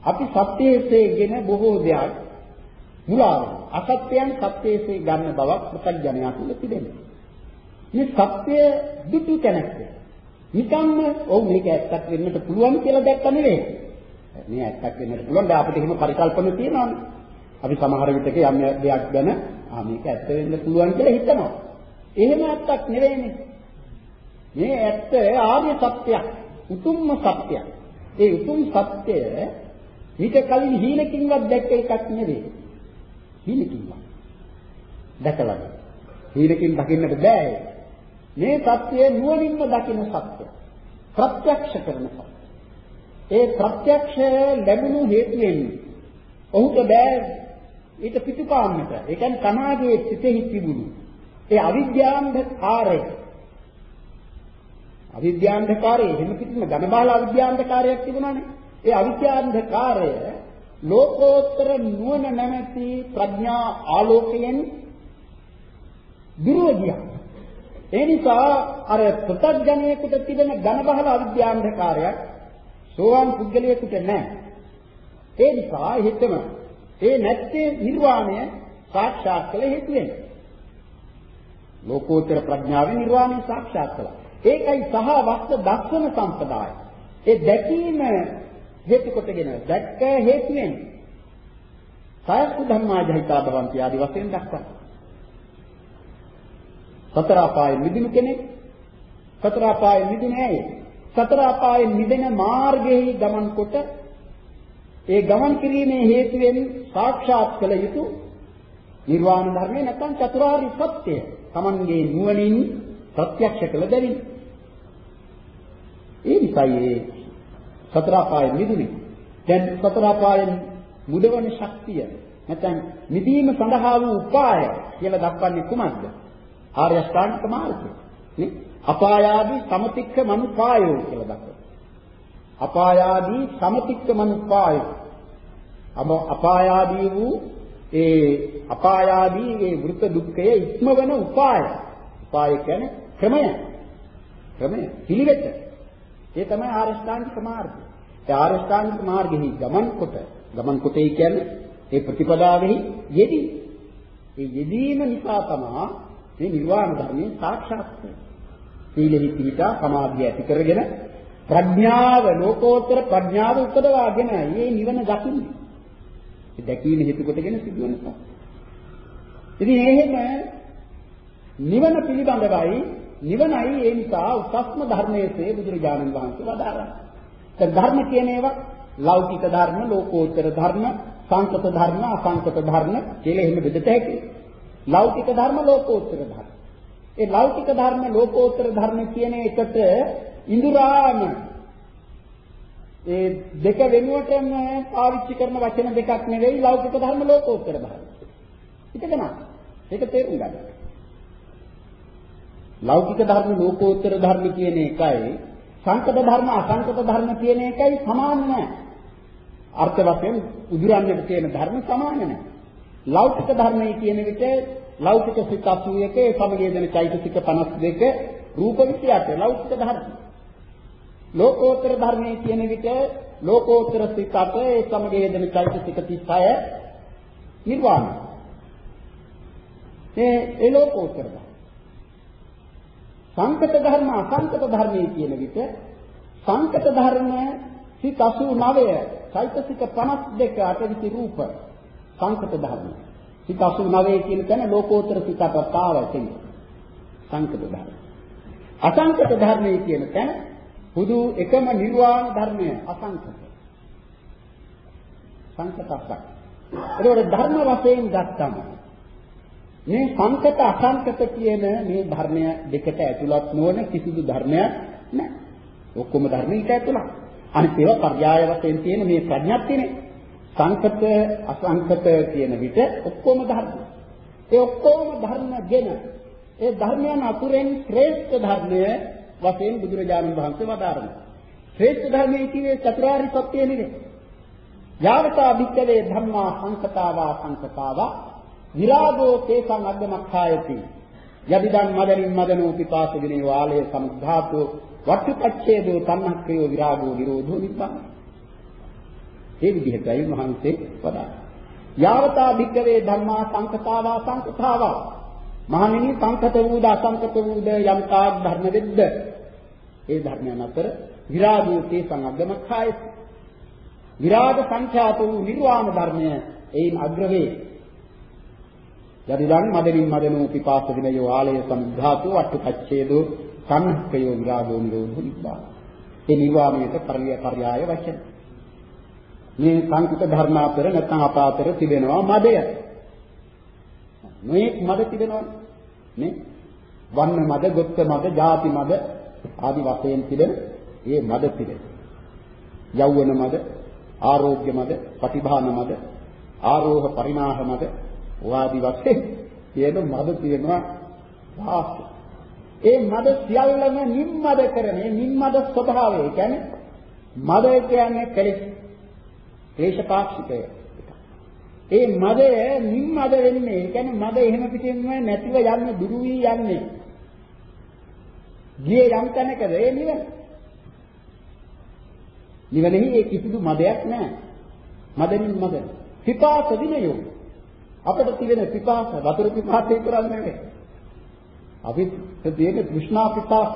අපි සත්‍යයේසේගෙන බොහෝ දෙයක් මුලා වෙනවා. අසත්‍යයන් සත්‍යයේසේ ගන්න බවක් ප්‍රත්‍යඥයා තුළ තිබෙනවා. මේ සත්‍ය දුටු කෙනෙක්ද? නිකම්ම ඔව් මේක ඇත්තක් වෙන්නට පුළුවන් කියලා දැක්ක නෙවෙයි. මේ ඇත්තක් වෙන්නට පුළුවන්. දැන් අපිට එහෙම පරිකල්පන තියෙනවානේ. අපි සමහර විටක යම් දෙයක් ගැන ආ මේක ඇත්ත වෙන්න පුළුවන් කියලා හිතනවා. එහෙම ඇත්තක් නෙවෙයිනේ. මේ ඇත්ත ආර්ය සත්‍යයක්. උතුම්ම සත්‍යයක්. ඒ උතුම් සත්‍යය ඊට කලින් හීනකින්වත් දැක්ක එකක් නෙවෙයි. හීනකින්වත්. දැකලා. හීනකින් දකින්නට බෑ. මේ සත්‍යය නුවණින්ම දකින සත්‍යය. ප්‍රත්‍යක්ෂ කරන සත්‍යය. ඒ ප්‍රත්‍යක්ෂ ලැබුණු හේතුවෙන් ඔහුට බෑ ඊට පිටුපාන්නට. ඒ කියන්නේ තමාගේ සිතෙහි තිබුණු ඒ අවිද්‍යාන්ධකාරය අවිද්‍යාන්ධකාරය එහෙම කිසිම ඝන බාල අවිද්‍යාන්ධකාරයක් තිබුණානේ. ඒ අවිද්‍යාන්ධකාරය ලෝකෝත්තර නුවණ නැමැති ප්‍රඥා ආලෝකයෙන් දුරව ගියා. ඒ නිසා අර ප්‍රත්‍යඥයෙකුට තිබෙන ඝන බහල අවිද්‍යාන්ධකාරයක් සෝවාන් පුද්ගලයෙකුට නැහැ. ඒ නිසා හිතම ඒ නැත්තේ නිර්වාණය සාක්ෂාත් කළ හේතු වෙනවා. ලෝකෝත්තර ප්‍රඥාවෙන් නිර්වාණය සාක්ෂාත් කළා. ඒකයි සහ වස්ත දස්සන සම්පදාය. ඒ දැකීම හේතු කොටගෙන දැක්ක හේතුවෙන් සයස්තු ධර්මාජහිතා භවන්ති ආදි වශයෙන් දක්වනවා. සතර අපායේ මිදුණු කෙනෙක් සතර අපායේ මිදුනේ ඇයි? සතර අපායේ මිදෙන මාර්ගයේ ගමන් කොට ඒ ගමන් කිරීමේ හේතුවෙන් සාක්ෂාත් කළ යුතු නිර්වාණ ධර්මය නැත්නම් චතුරාර්ය සත්‍යය Tamanගේ නුවණින් ප්‍රත්‍යක්ෂ කළ බැවින් ඒ නිසායි සතර අපායේ මිදුනේ දැන් සතර අපායෙන් මුදවන ශක්තිය නැත්නම් මිදීම සඳහා වූ උපාය කියලා දක්වන්නේ කුමක්ද? ආර්ය අෂ්ටාංගික මාර්ගය. නේ? අපායාදී සමතික්ක මනුපායෝ කියලා දක්වනවා. අපායාදී සමතික්ක මනුපායෝ. අපායාදී වූ ඒ අපායාදී ඒ වෘත දුක්ඛය ඉක්මවන උපාය. උපාය කියන්නේ ක්‍රමය. ක්‍රමය. පිළිවෙත. ඒ තමයි ආරෂ්ඨාංගික මාර්ගය ඒ ආරෂ්ඨාංගික මාර්ගෙහි ගමන් කොට ගමන් කොටේ කියන්නේ ඒ ප්‍රතිපදාවෙහි යෙදී ඒ යෙදීම නිසා තමයි මේ නිර්වාණ ධර්මයේ සාක්ෂාත් වෙන්නේ. සීලෙහි පිහිටා සමාධිය ඇති කරගෙන ප්‍රඥාව ලෝකෝත්තර ප්‍රඥාව උපදවාගෙන මේ නිවන දකින්නේ. ඒ දැකීම හේතු කොටගෙන සිදුවන නිසා. ඉතින් එහෙම නිවන පිළිබඳවයි නිවනයි ඒ නිසා උසස්ම ධර්මයේසේ බුදුරජාණන් වහන්සේ වදාරා. දැන් ධර්ම කියන ඒවා ලෞකික ධර්ම, ලෝකෝත්තර ධර්ම, සංකත ධර්ම, අසංකත ධර්ම කියලා එහෙම බෙදට හැකියි. ලෞකික ධර්ම, ලෝකෝත්තර ධර්ම. ඒ ලෞකික ධර්ම, ලෝකෝත්තර ධර්ම කියන එකට ඉඳුරාම ඒ දෙක වෙනුවටම පාවිච්චි කරන වචන දෙකක් නෙවෙයි ලෞකික ධර්ම, ලෝකෝත්තර ධර්ම. හිතගෙන ඒක තේරුම් ගන්න. ලෞකික ධර්ම ලෝකෝත්තර ධර්ම කියන එකයි සංකත ධර්ම අසංකත ධර්ම කියන එකයි සමාන නැහැ. අර්ථ වශයෙන් උදුරන්නට තියෙන ධර්ම සමාන නැහැ. ලෞකික ධර්මයේ කියන විට ලෞකික සිත 81 සමගයේදෙන චෛතසික 52 රූප 28 ලෞකික ධර්ම. ලෝකෝත්තර ධර්මයේ කියන විට ලෝකෝත්තර සිත 8 ඒ සමගයේදෙන චෛතසික 36 නිර්වාණ. ඒ ඒ ලෝකෝත්තර ධර්ම. සංකත ධර්ම අසංකත ධර්මයේ කියන විට සංකත ධර්ම සිත 89 චෛතසික 52 අටවිසි රූප සංකත ධර්ම. සිත 89 කියන තැන ලෝකෝත්තර සිතට ආවතින් සංකත ධර්ම. අසංකත ධර්මයේ කියන තැන හුදු එකම නිර්වාණ ධර්මය අසංකත. සංකතස්සක් ඒකෝර ධර්ම වශයෙන් ගත්තම මේ සංකත අසංකත කියන මේ ධර්මය දෙකට ඇතුළත් නොවන කිසිදු ධර්මයක් නැහැ. ඔක්කොම ධර්ම ඊට ඇතුළත්. අනිත් ඒවා පర్యాయ වශයෙන් තියෙන මේ ප්‍රඥප්තියනේ. සංකත අසංකත කියන විට ඔක්කොම ධර්ම. ඒ ඔක්කොම ධර්මගෙන ඒ ධර්මයන් අතුරෙන් ශ්‍රේෂ්ඨ ධර්මය වශයෙන් බුදුරජාණන් වහන්සේ වදාරනවා. ශ්‍රේෂ්ඨ ධර්මයේ කියේ චතුරාර්ය සත්‍ය නෙවේ. යාවතා භික්කවේ ධම්මා සංකතාවා සංකතාවා විරාගෝ තේසං අග්ගමක්ඛායති යදිදන් මදරින් මදනෝ පිපාස විනේ වාලය සමුද්ධාතු. වට්ටපච්ඡේදෝ තණ්හක්ඛයෝ විරාගෝ නිරෝධෝ නිබ්බාන. ඒ විදිහටයි මහන්සේ වදාළා. යාවතා භික්කවේ ධම්මා සංකතාවා සංකතාවා. මහණෙනි සංකත වූද අසංකත වූද යම් තාක් ධර්ම වෙද්ද? ඒ ධර්මයන් අතර විරාගෝ තේ සංගමඛාය විරාග සංඛ්‍යාත වූ නිර්වාණ ධර්මය එයින් අග්‍ර වේ යරිදන් මදලින් මදනෝ පිපාස විනයෝ ආලය සම්ධාතු අට්ඨපච්ඡේදෝ සංහකයෝ විරාගෝ නිරෝධෝ නිබ්බාන. ඒ නිවාමයට පරිය පරයය වචන. මේ සංකිත ධර්මාතර නැත්නම් අපාතර තිබෙනවා මදය. මේ මද තිබෙනවා නේ? වන්න මද, ගොත්ත මද, ಜಾති මද ආදි වශයෙන් තිබෙන ඒ මද පිළි. යෞවන මද, ආරෝග්‍ය මද, පටිභාන මද, ආරෝහ පරිණාහ මද වාදි වශයෙන් කියන මද තියෙනවා වාස් ඒ මද සියල්ලම නිම්මද කරන නිම්මද ස්වභාවය කියන්නේ මද කියන්නේ කෙලෙස් ක්ලේශපාක්ෂිකය. ඒ මදය නිම්මද වෙන්නේ. ඒ කියන්නේ මද එහෙම පිටින්ම නැතිව යන්නේ දුරු වී යන්නේ. ගියේ යම් තැනකද ඒ නිවන. නිවනෙහි ඒ කිසිදු මදයක් නැහැ. මදනින් මද. පිපාස විනයෝ. අපිට තියෙන පිපාස වතුර පිපාසය කරන්නේ නෙවෙයි. අපි තියෙන કૃષ્ණා පිපාස.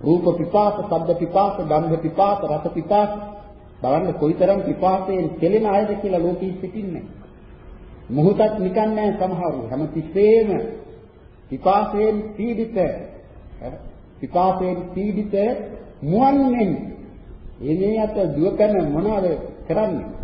රූප පිපාස, ශබ්ද පිපාස, ගන්ධ පිපාස, රස පිපාස බලන්න කොයිතරම් පිපාසයෙන් කෙලෙන අයද කියලා ලෝකෙ සිටින්නේ. මොහොතක් නිකන් නැහැ සමහරු හැම තිස්සෙම පිපාසයෙන් පීඩිත පිපාසයෙන් පීඩිත මුවන්ෙන් එනේ අත දුවකන මොනවද කරන්නේ?